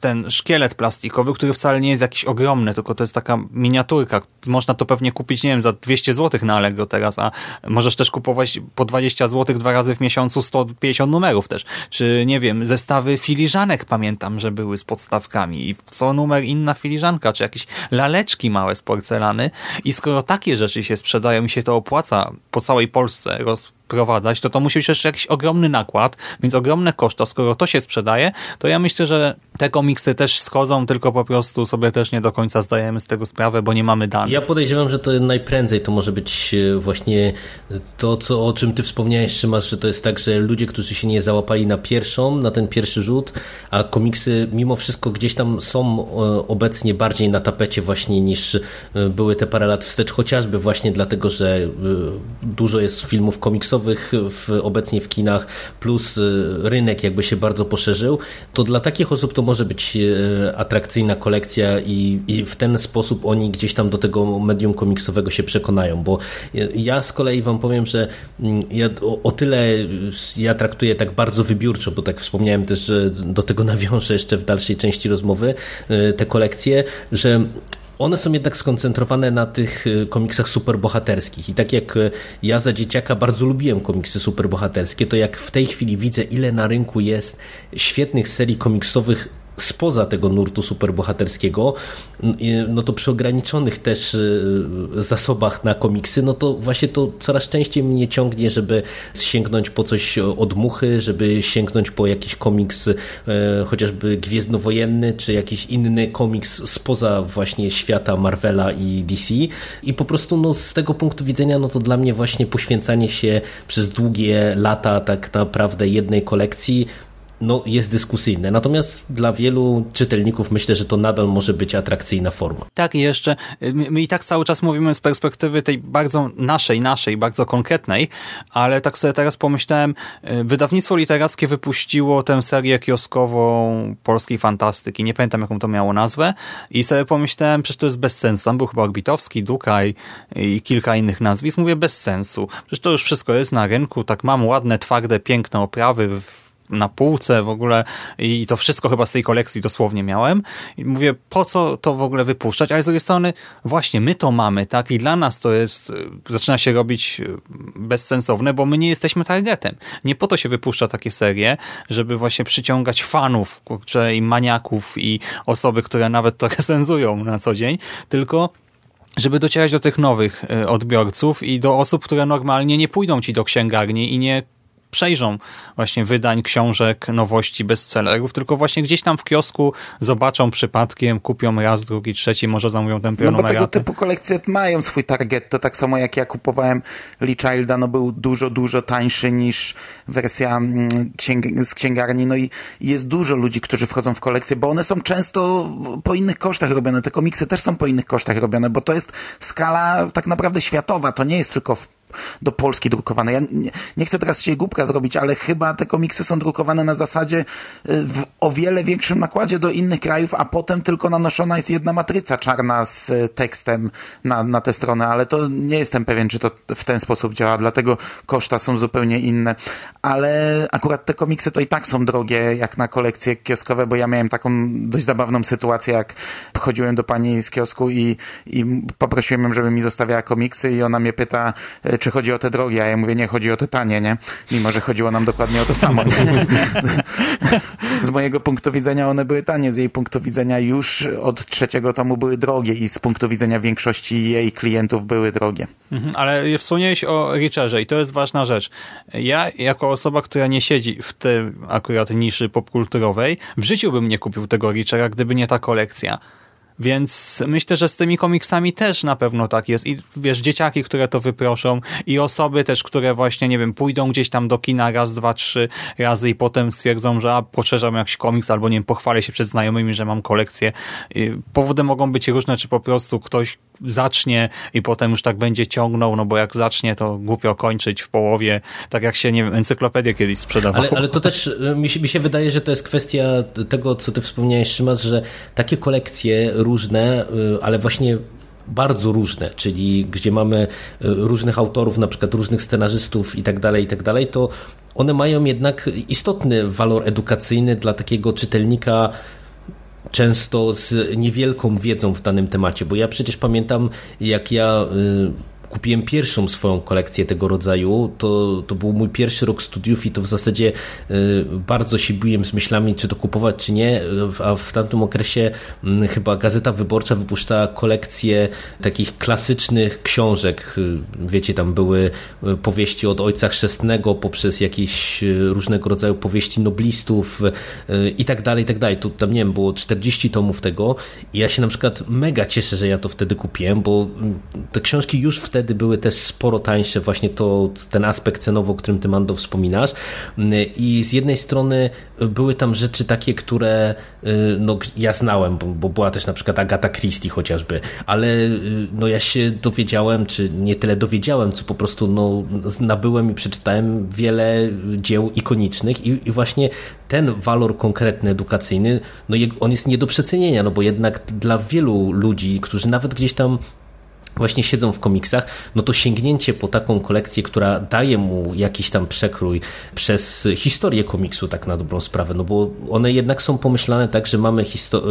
ten szkielet plastikowy, który wcale nie jest jakiś ogromny, tylko to jest taka miniaturka. Można to pewnie kupić, nie wiem, za 200 zł na Allegro teraz, a możesz też kupować po 20 zł dwa razy w miesiącu 150 numerów też. Czy, nie wiem, zestawy filiżanek, pamiętam, że były z podstawkami. I co numer inna filiżanka, czy jakieś laleczki małe z porcelany. I skoro takie rzeczy się sprzedają i się to opłaca po całej Polsce roz prowadzać, to to musi być jeszcze jakiś ogromny nakład, więc ogromne koszta. Skoro to się sprzedaje, to ja myślę, że te komiksy też schodzą, tylko po prostu sobie też nie do końca zdajemy z tego sprawę, bo nie mamy danych.
Ja podejrzewam, że to najprędzej to może być e, właśnie to, co, o czym ty wspomniałeś, Szymasz, że to jest tak, że ludzie, którzy się nie załapali na pierwszą, na ten pierwszy rzut, a komiksy mimo wszystko gdzieś tam są e, obecnie bardziej na tapecie właśnie niż e, były te parę lat wstecz, chociażby właśnie dlatego, że dużo jest filmów komiksowych, w, obecnie w kinach, plus y, rynek jakby się bardzo poszerzył, to dla takich osób to może być y, atrakcyjna kolekcja i, i w ten sposób oni gdzieś tam do tego medium komiksowego się przekonają, bo ja z kolei wam powiem, że mm, ja o, o tyle ja traktuję tak bardzo wybiórczo, bo tak wspomniałem też, że do tego nawiążę jeszcze w dalszej części rozmowy y, te kolekcje, że one są jednak skoncentrowane na tych y, komiksach superbohaterskich. I tak jak y, ja za dzieciaka bardzo lubiłem komiksy superbohaterskie, to jak w tej chwili widzę, ile na rynku jest świetnych serii komiksowych spoza tego nurtu superbohaterskiego, no to przy ograniczonych też y, zasobach na komiksy, no to właśnie to coraz częściej mnie ciągnie, żeby sięgnąć po coś od muchy, żeby sięgnąć po jakiś komiks e, chociażby gwiezdnowojenny, czy jakiś inny komiks spoza właśnie świata Marvela i DC i po prostu no, z tego punktu widzenia, no to dla mnie właśnie poświęcanie się przez długie lata tak naprawdę jednej kolekcji no, jest dyskusyjne. Natomiast dla wielu czytelników myślę, że to nadal może być atrakcyjna forma.
Tak, i jeszcze my, my, i tak cały czas mówimy z perspektywy tej bardzo naszej, naszej, bardzo konkretnej, ale tak sobie teraz pomyślałem, y, wydawnictwo literackie wypuściło tę serię kioskową polskiej fantastyki. Nie pamiętam, jaką to miało nazwę i sobie pomyślałem, przecież to jest bez sensu. Tam był chyba Orbitowski, Dukaj i kilka innych nazwisk. Mówię bez sensu. Przecież to już wszystko jest na rynku, tak mam ładne, twarde, piękne oprawy w na półce w ogóle i to wszystko chyba z tej kolekcji dosłownie miałem. I mówię, po co to w ogóle wypuszczać? Ale z drugiej strony, właśnie my to mamy, tak? I dla nas to jest, zaczyna się robić e, bezsensowne, bo my nie jesteśmy targetem. Nie po to się wypuszcza takie serie, żeby właśnie przyciągać fanów, kurczę, i maniaków i osoby, które nawet to [laughs] recenzują na co dzień, tylko żeby docierać do tych nowych e, odbiorców i do osób, które normalnie nie pójdą ci do księgarni i nie przejrzą właśnie wydań, książek, nowości, bestsellerów, tylko właśnie gdzieś tam w kiosku zobaczą przypadkiem, kupią raz, drugi, trzeci, może zamówią ten
No bo tego typu kolekcje mają swój target, to tak samo jak ja kupowałem Lee Childa, no był dużo, dużo tańszy niż wersja mm, księg z księgarni, no i jest dużo ludzi, którzy wchodzą w kolekcje, bo one są często po innych kosztach robione, te komiksy też są po innych kosztach robione, bo to jest skala tak naprawdę światowa, to nie jest tylko w do Polski drukowane. Ja nie, nie, chcę teraz się głupka zrobić, ale chyba te komiksy są drukowane na zasadzie y, w o wiele większym nakładzie do innych krajów, a potem tylko nanoszona jest jedna matryca czarna z y, tekstem na, na tę stronę, ale to nie jestem pewien, czy to w ten sposób działa, dlatego koszta są zupełnie inne. Ale akurat te komiksy to i tak są drogie, jak na kolekcje kioskowe, bo ja miałem taką dość zabawną sytuację, jak chodziłem do pani z kiosku i, i poprosiłem ją, żeby mi zostawiała komiksy i ona mnie pyta, y, czy chodzi o te drogie, a ja mówię, nie, chodzi o te tanie, nie? Mimo, że chodziło nam dokładnie o to samo. [laughs] z mojego punktu widzenia one były tanie, z jej punktu widzenia już od trzeciego tomu były drogie i z punktu widzenia większości jej klientów były drogie.
Mhm, ale wspomniałeś o Richerze i to jest ważna rzecz. Ja, jako osoba, która nie siedzi w tej akurat niszy popkulturowej, w życiu bym nie kupił tego Richera, gdyby nie ta kolekcja. Więc myślę, że z tymi komiksami też na pewno tak jest. I wiesz, dzieciaki, które to wyproszą i osoby też, które właśnie, nie wiem, pójdą gdzieś tam do kina raz, dwa, trzy razy i potem stwierdzą, że a, poszerzam jakiś komiks albo nie wiem, pochwalę się przed znajomymi, że mam kolekcję. Powody mogą być różne, czy po prostu ktoś zacznie i potem już tak będzie ciągnął, no bo jak zacznie, to głupio kończyć w połowie, tak jak się, nie wiem, encyklopedię kiedyś sprzedawało.
Ale, ale to też mi się, mi się wydaje, że to jest kwestia tego, co ty wspomniałeś, Szymas, że takie kolekcje różne, y, ale właśnie bardzo różne, czyli gdzie mamy y, różnych autorów, na przykład różnych scenarzystów i tak dalej, i tak dalej, to one mają jednak istotny walor edukacyjny dla takiego czytelnika często z niewielką wiedzą w danym temacie, bo ja przecież pamiętam, jak ja y, kupiłem pierwszą swoją kolekcję tego rodzaju, to, to był mój pierwszy rok studiów i to w zasadzie y, bardzo się biłem z myślami, czy to kupować, czy nie, a w tamtym okresie mm, chyba Gazeta Wyborcza wypuszczała kolekcję takich klasycznych książek, y, wiecie, tam były y, powieści od Ojca Chrzestnego poprzez jakieś różnego rodzaju powieści noblistów i tak dalej, i tak dalej. Tu tam, nie wiem, było 40 tomów tego. I ja się na przykład mega cieszę, że ja to wtedy kupiłem, bo mm, te książki już wtedy wtedy były też sporo tańsze, właśnie to, ten aspekt cenowy, o którym ty Mando wspominasz. I z jednej strony były tam rzeczy takie, które y, no, ja znałem, bo, bo była też na przykład Agata Christie chociażby, ale y, no, ja się dowiedziałem, czy nie tyle dowiedziałem, co po prostu no, nabyłem i przeczytałem wiele dzieł ikonicznych i, i właśnie ten walor konkretny, edukacyjny, no on jest nie do przecenienia, no bo jednak dla wielu ludzi, którzy nawet gdzieś tam właśnie siedzą w komiksach, no to sięgnięcie po taką kolekcję, która daje mu jakiś tam przekrój przez historię komiksu, tak na dobrą sprawę, no bo one jednak są pomyślane tak, że mamy histo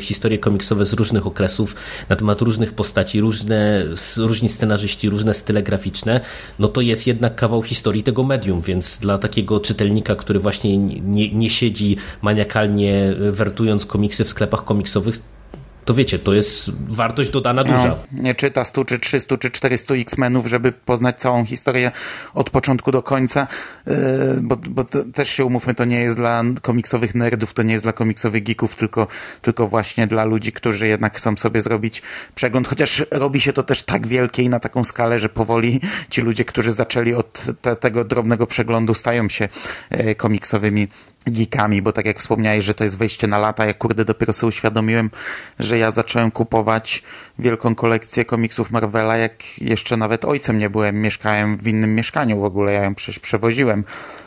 historie komiksowe z różnych okresów, na temat różnych postaci, różne, różni scenarzyści, różne style graficzne, no to jest jednak kawał historii tego medium, więc dla takiego czytelnika, który właśnie nie, nie siedzi maniakalnie wertując komiksy w sklepach komiksowych, to wiecie, to jest wartość dodana duża.
No, nie czyta 100 czy 300 czy 400 X-Menów, żeby poznać całą historię od początku do końca, yy, bo, bo też się umówmy, to nie jest dla komiksowych nerdów, to nie jest dla komiksowych geeków, tylko, tylko właśnie dla ludzi, którzy jednak chcą sobie zrobić przegląd, chociaż robi się to też tak wielkie i na taką skalę, że powoli ci ludzie, którzy zaczęli od te, tego drobnego przeglądu stają się yy, komiksowymi geekami, bo tak jak wspomniałeś, że to jest wejście na lata, ja kurde dopiero sobie uświadomiłem, że ja zacząłem kupować wielką kolekcję komiksów Marvela, jak jeszcze nawet ojcem nie byłem, mieszkałem w innym mieszkaniu w ogóle, ja ją przecież przewoziłem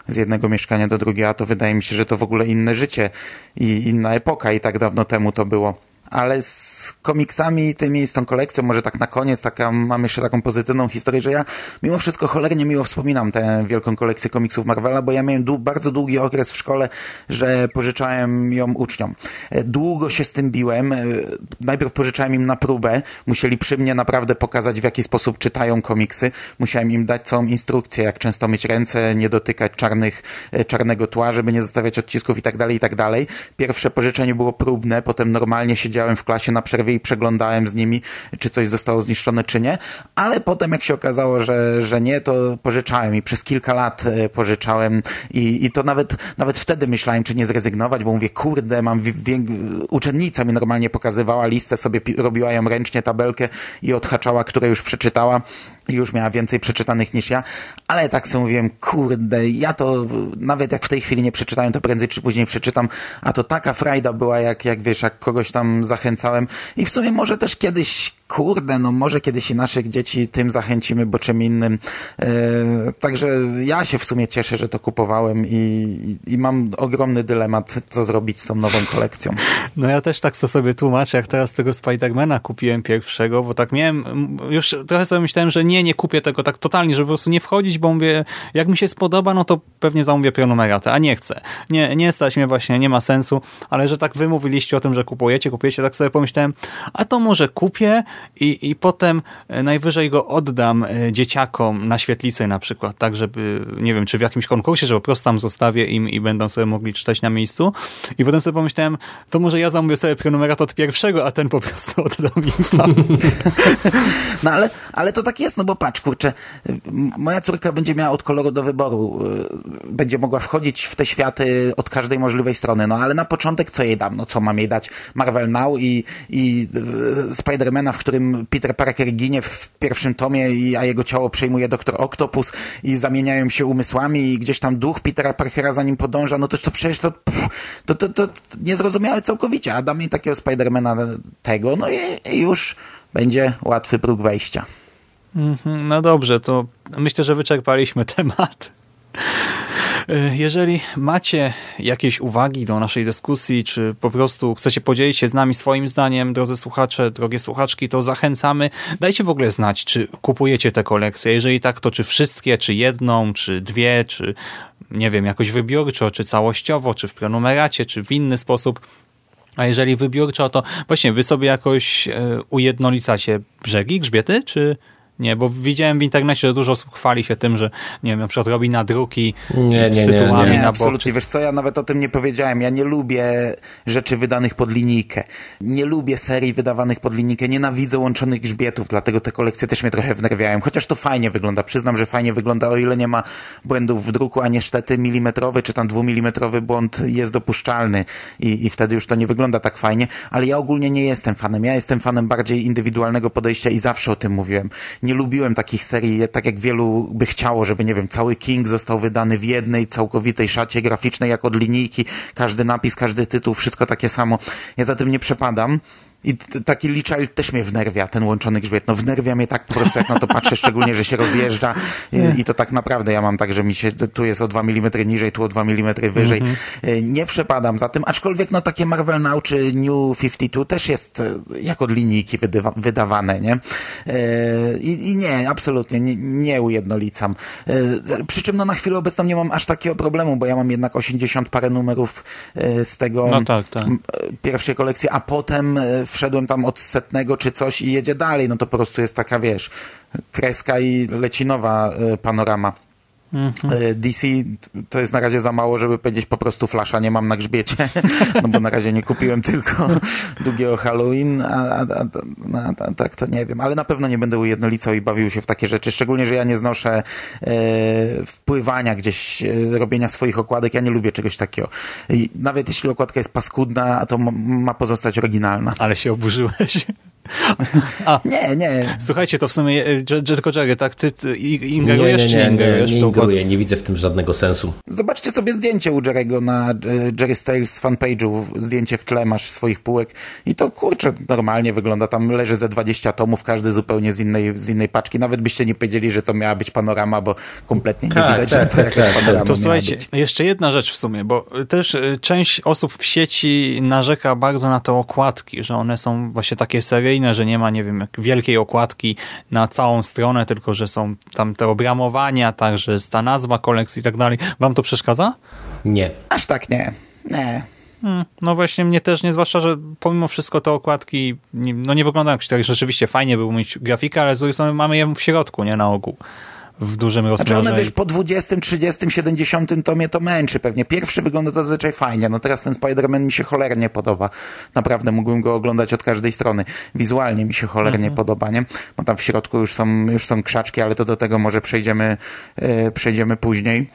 z jednego mieszkania do drugiego, a to wydaje mi się, że to w ogóle inne życie i inna epoka i tak dawno temu to było ale z komiksami tymi, z tą kolekcją, może tak na koniec, taka, mam jeszcze taką pozytywną historię, że ja mimo wszystko cholernie miło wspominam tę wielką kolekcję komiksów Marvela, bo ja miałem dłu bardzo długi okres w szkole, że pożyczałem ją uczniom. E, długo się z tym biłem. E, najpierw pożyczałem im na próbę. Musieli przy mnie naprawdę pokazać, w jaki sposób czytają komiksy. Musiałem im dać całą instrukcję, jak często myć ręce, nie dotykać czarnych, e, czarnego tła, żeby nie zostawiać odcisków i tak dalej, i tak dalej. Pierwsze pożyczenie było próbne, potem normalnie siedziałem siedziałem w klasie na przerwie i przeglądałem z nimi, czy coś zostało zniszczone, czy nie, ale potem jak się okazało, że, że nie, to pożyczałem i przez kilka lat e, pożyczałem i, i to nawet, nawet wtedy myślałem, czy nie zrezygnować, bo mówię, kurde, mam uczennica mi normalnie pokazywała listę, sobie robiła ją ręcznie, tabelkę i odhaczała, które już przeczytała już miała więcej przeczytanych niż ja, ale tak sobie mówiłem, kurde, ja to nawet jak w tej chwili nie przeczytałem, to prędzej czy później przeczytam, a to taka frajda była, jak, jak wiesz, jak kogoś tam zachęcałem i w sumie może też kiedyś kurde, no może kiedyś i naszych dzieci tym zachęcimy, bo czym innym. E, także ja się w sumie cieszę, że to kupowałem i, i, mam ogromny dylemat, co zrobić z tą nową kolekcją.
No ja też tak to sobie tłumaczę, jak teraz tego Spidermana kupiłem pierwszego, bo tak miałem, już trochę sobie myślałem, że nie, nie kupię tego tak totalnie, żeby po prostu nie wchodzić, bo mówię, jak mi się spodoba, no to pewnie zamówię prenumeratę, a nie chcę. Nie, nie stać mnie właśnie, nie ma sensu, ale że tak wy mówiliście o tym, że kupujecie, kupujecie, tak sobie pomyślałem, a to może kupię, i, i potem e, najwyżej go oddam e, dzieciakom na świetlicę na przykład, tak żeby, nie wiem, czy w jakimś konkursie, że po prostu tam zostawię im i będą sobie mogli czytać na miejscu. I potem sobie pomyślałem, to może ja zamówię sobie prenumerat od pierwszego, a ten po prostu [laughs] oddam im tam. [laughs]
No ale, ale to tak jest, no bo patrz, kurczę, moja córka będzie miała od koloru do wyboru, e, będzie mogła wchodzić w te światy od każdej możliwej strony, no ale na początek co jej dam? No co mam jej dać? Marvel Now i, i Spidermana, w którym Peter Parker ginie w pierwszym tomie, a jego ciało przejmuje doktor Octopus i zamieniają się umysłami i gdzieś tam duch Petera Parkera za nim podąża, no to, to przecież to, to, to, to, niezrozumiałe całkowicie, a dam mi takiego Spidermana tego, no i, i już będzie łatwy próg wejścia.
Mhm, no dobrze, to myślę, że wyczerpaliśmy [laughs] temat. E, jeżeli macie jakieś uwagi do naszej dyskusji, czy po prostu chcecie podzielić się z nami swoim zdaniem, drodzy słuchacze, drogie słuchaczki, to zachęcamy. Dajcie w ogóle znać, czy kupujecie te kolekcje. Jeżeli tak, to czy wszystkie, czy jedną, czy dwie, czy nie wiem, jakoś wybiórczo, czy całościowo, czy w prenumeracie, czy w inny sposób. A jeżeli wybiórczo, to właśnie wy sobie jakoś e, ujednolicacie brzegi, grzbiety, czy nie, bo widziałem w internecie, że dużo osób chwali się tym, że nie wiem, na przykład robi nadruki nie, nie, z tytułami nie, nie,
nie, absolutnie. Wiesz co, ja nawet o tym nie powiedziałem. Ja nie lubię rzeczy wydanych pod linijkę. Nie lubię serii wydawanych pod linijkę. Nienawidzę łączonych grzbietów, dlatego te kolekcje też mnie trochę wnerwiają. Chociaż to fajnie wygląda. Przyznam, że fajnie wygląda, o ile nie ma błędów w druku, a niestety milimetrowy czy tam dwumilimetrowy błąd jest dopuszczalny i, i wtedy już to nie wygląda tak fajnie. Ale ja ogólnie nie jestem fanem. Ja jestem fanem bardziej indywidualnego podejścia i zawsze o tym mówiłem. Nie lubiłem takich serii, tak jak wielu by chciało, żeby, nie wiem, cały King został wydany w jednej całkowitej szacie graficznej, jak od linijki, każdy napis, każdy tytuł, wszystko takie samo. Ja za tym nie przepadam. I taki Lee Child też mnie wnerwia, ten łączony grzbiet. No wnerwia mnie tak po prostu, jak na to patrzę, [laughs] szczególnie, że się rozjeżdża i, i to tak naprawdę ja mam tak, że mi się tu jest o 2 mm niżej, tu o 2 mm wyżej. Mm -hmm. Nie przepadam za tym, aczkolwiek no takie Marvel Now czy New 52 też jest e, jak od linijki wydawane, nie? E, I, I, nie, absolutnie nie, nie ujednolicam. Przy czym no na chwilę obecną nie mam aż takiego problemu, bo ja mam jednak 80 parę numerów z tego no tak, tak. pierwszej kolekcji, a potem wszedłem tam od setnego czy coś i jedzie dalej, no to po prostu jest taka, wiesz, kreska i leci nowa e, panorama. Mhm. E, DC to jest na razie za mało, żeby powiedzieć po prostu flasza nie mam na grzbiecie, [laughs] no bo na razie nie kupiłem [laughs] tylko długiego Halloween, a, a, tak to nie wiem, ale na pewno nie będę ujednolicał i bawił się w takie rzeczy, szczególnie, że ja nie znoszę e, wpływania gdzieś, e, robienia swoich okładek, ja nie lubię czegoś takiego. I nawet jeśli okładka jest paskudna, to ma pozostać oryginalna.
Ale się oburzyłeś. [laughs]
A, nie, nie.
Słuchajcie, to w sumie, e, tylko Jerry, tak, ty, ty ingerujesz czy nie ingerujesz?
Nie, nie ingeruję, nie widzę w tym żadnego sensu.
Zobaczcie sobie zdjęcie u Jerry'ego na e, Jerry Styles fanpage'u, zdjęcie w tle masz swoich półek i to kurczę, normalnie wygląda, tam leży ze 20 tomów, każdy zupełnie z innej, z innej paczki, nawet byście nie powiedzieli, że to miała być panorama, bo kompletnie nie tak, widać, tak, że to tak, jakaś tak. panorama
To słuchajcie, być. jeszcze jedna rzecz w sumie, bo też e, część osób w sieci narzeka bardzo na te okładki, że one są właśnie takie seryjne, że nie ma, nie wiem, wielkiej okładki na całą stronę, tylko że są tam te obramowania, także jest ta nazwa kolekcji i tak dalej. Wam to przeszkadza?
Nie.
Aż tak nie. Nie.
Hmm, no właśnie mnie też nie, zwłaszcza, że pomimo wszystko te okładki nie, no nie wyglądają jak tak rzeczywiście fajnie było mieć grafikę, ale z drugiej strony mamy je w środku, nie na ogół w dużym
Znaczy
rozmiarze.
one, wiesz, po 20, 30, 70 tomie to męczy pewnie. Pierwszy wygląda zazwyczaj fajnie, no teraz ten Spider-Man mi się cholernie podoba. Naprawdę mógłbym go oglądać od każdej strony. Wizualnie mi się cholernie
Mhm.
podoba, nie? Bo tam w środku już są, już są krzaczki, ale to do tego może przejdziemy, e, przejdziemy później.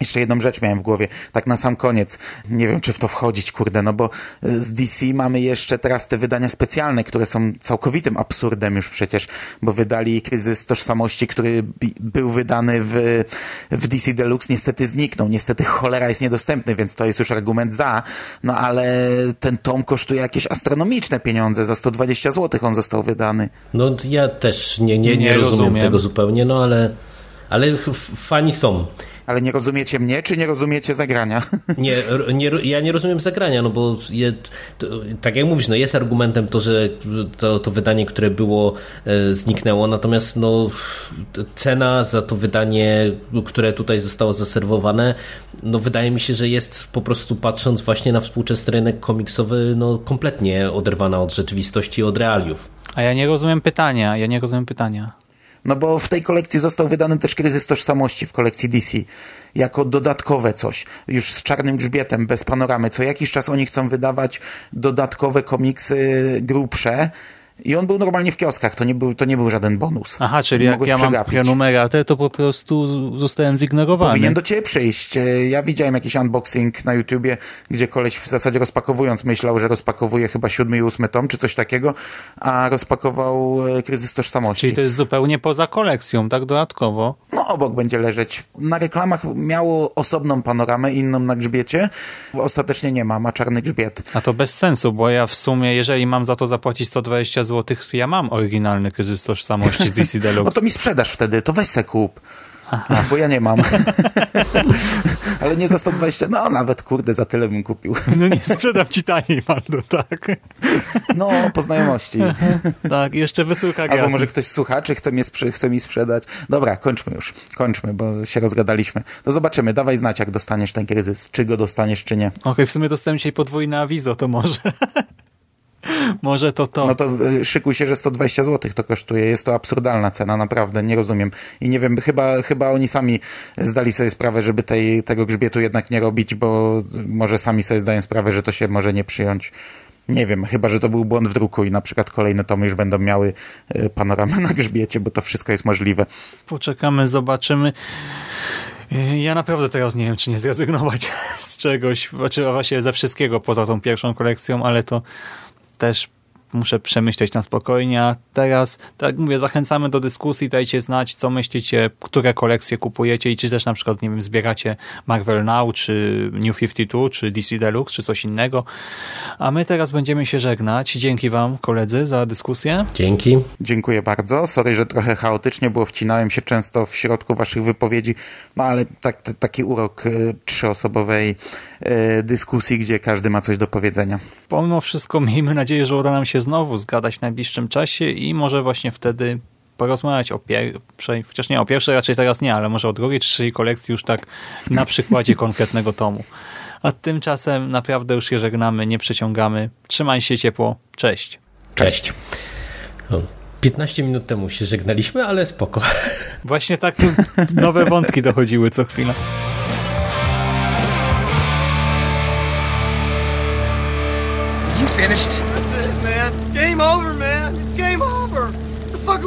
Jeszcze jedną rzecz miałem w głowie, tak na sam koniec. Nie wiem, czy w to wchodzić, kurde, no bo e, z DC mamy jeszcze teraz te wydania specjalne, które są całkowitym absurdem już przecież, bo wydali Kryzys Tożsamości, który był wydany w, w DC Deluxe, niestety zniknął. Niestety cholera jest niedostępny, więc to jest już argument za, no ale ten tom kosztuje jakieś astronomiczne pieniądze, za 120 zł on został wydany.
No ja też nie, nie, nie,
Nie
rozumiem,
rozumiem.
tego zupełnie, no ale, ale fani są.
Ale nie rozumiecie mnie, czy nie rozumiecie zagrania? [laughs]
Nie, nie, ja nie rozumiem zagrania, no bo je, to, tak jak mówisz, no jest argumentem to, że to, to wydanie, które było, e, zniknęło, natomiast no, cena za to wydanie, które tutaj zostało zaserwowane, no wydaje mi się, że jest po prostu patrząc właśnie na współczesny rynek komiksowy, no kompletnie oderwana od rzeczywistości, od realiów.
A ja nie rozumiem pytania, ja nie rozumiem pytania.
No bo w tej kolekcji został wydany też kryzys tożsamości w kolekcji DC. Jako dodatkowe coś. Już z czarnym grzbietem, bez panoramy. Co jakiś czas oni chcą wydawać dodatkowe komiksy grubsze. I on był normalnie w kioskach. To nie był, to nie był żaden bonus.
Aha, czyli jak
Mogłeś
ja mam
przegapić.
prenumeratę, to po prostu zostałem zignorowany.
Powinien do ciebie przyjść. E, Ja widziałem jakiś unboxing na YouTubie, gdzie koleś w zasadzie rozpakowując myślał, że rozpakowuje chyba siódmy i ósmy tom, czy coś takiego, a rozpakował e, kryzys tożsamości.
Czyli to jest zupełnie poza kolekcją, tak dodatkowo.
No, obok będzie leżeć. Na reklamach miało osobną panoramę, inną na grzbiecie. Ostatecznie nie ma, ma czarny grzbiet.
A to bez sensu, bo ja w sumie, jeżeli mam za to zapłacić 120 zł, to ja mam oryginalny kryzys tożsamości z DC [laughs]
No
Deluxe.
to mi sprzedasz wtedy, to weź se kup. No, bo ja nie mam. [laughs] Ale nie za 120, no nawet kurde, za tyle bym kupił.
No nie sprzedam ci taniej, Mando, tak.
No, po znajomości. [laughs]
Tak, jeszcze wysyłka gratis.
Albo może ktoś słuchaczy chce, mnie chce mi sprzedać. Dobra, kończmy już. Kończmy, bo się rozgadaliśmy. To zobaczymy. Dawaj znać, jak dostaniesz ten kryzys. Czy go dostaniesz, czy nie.
Okej, w sumie dostałem dzisiaj podwójne awizo, to może. [laughs] może to to.
No to y, szykuj się, że 120 zł to kosztuje. Jest to absurdalna cena, naprawdę, nie rozumiem. I nie wiem, chyba, chyba oni sami zdali sobie sprawę, żeby tej, tego grzbietu jednak nie robić, bo może sami sobie zdają sprawę, że to się może nie przyjąć. Nie wiem, chyba, że to był błąd w druku i na przykład kolejne tomy już będą miały y, panoramę na grzbiecie, bo to wszystko jest możliwe.
Poczekamy, zobaczymy. Yy, Ja naprawdę teraz nie wiem, czy nie zrezygnować [laughs] z czegoś, znaczy właśnie ze wszystkiego poza tą pierwszą kolekcją, ale to też muszę przemyśleć na spokojnie. A teraz, tak jak mówię, zachęcamy do dyskusji, dajcie znać, co myślicie, które kolekcje kupujecie i czy też na przykład, nie wiem, zbieracie Marvel Now, czy New 52, czy DC Deluxe, czy coś innego. A my teraz będziemy się żegnać. Dzięki wam, koledzy, za dyskusję.
Dzięki.
Dziękuję bardzo. Sorry, że trochę chaotycznie, bo wcinałem się często w środku waszych wypowiedzi, no ale tak, t- taki urok y, trzyosobowej y, dyskusji, gdzie każdy ma coś do powiedzenia.
Pomimo wszystko miejmy nadzieję, że uda nam się znowu zgadać w najbliższym czasie i może właśnie wtedy porozmawiać o pierwszej, chociaż nie, o pierwszej raczej teraz nie, ale może o drugiej trzeciej kolekcji już tak na przykładzie konkretnego tomu. A tymczasem naprawdę już się żegnamy, nie przeciągamy. Trzymaj się ciepło. Cześć.
Cześć.
O, 15 minut temu się żegnaliśmy, ale spoko. [laughs]
Właśnie tak tu nowe wątki dochodziły co chwilę.
You finished?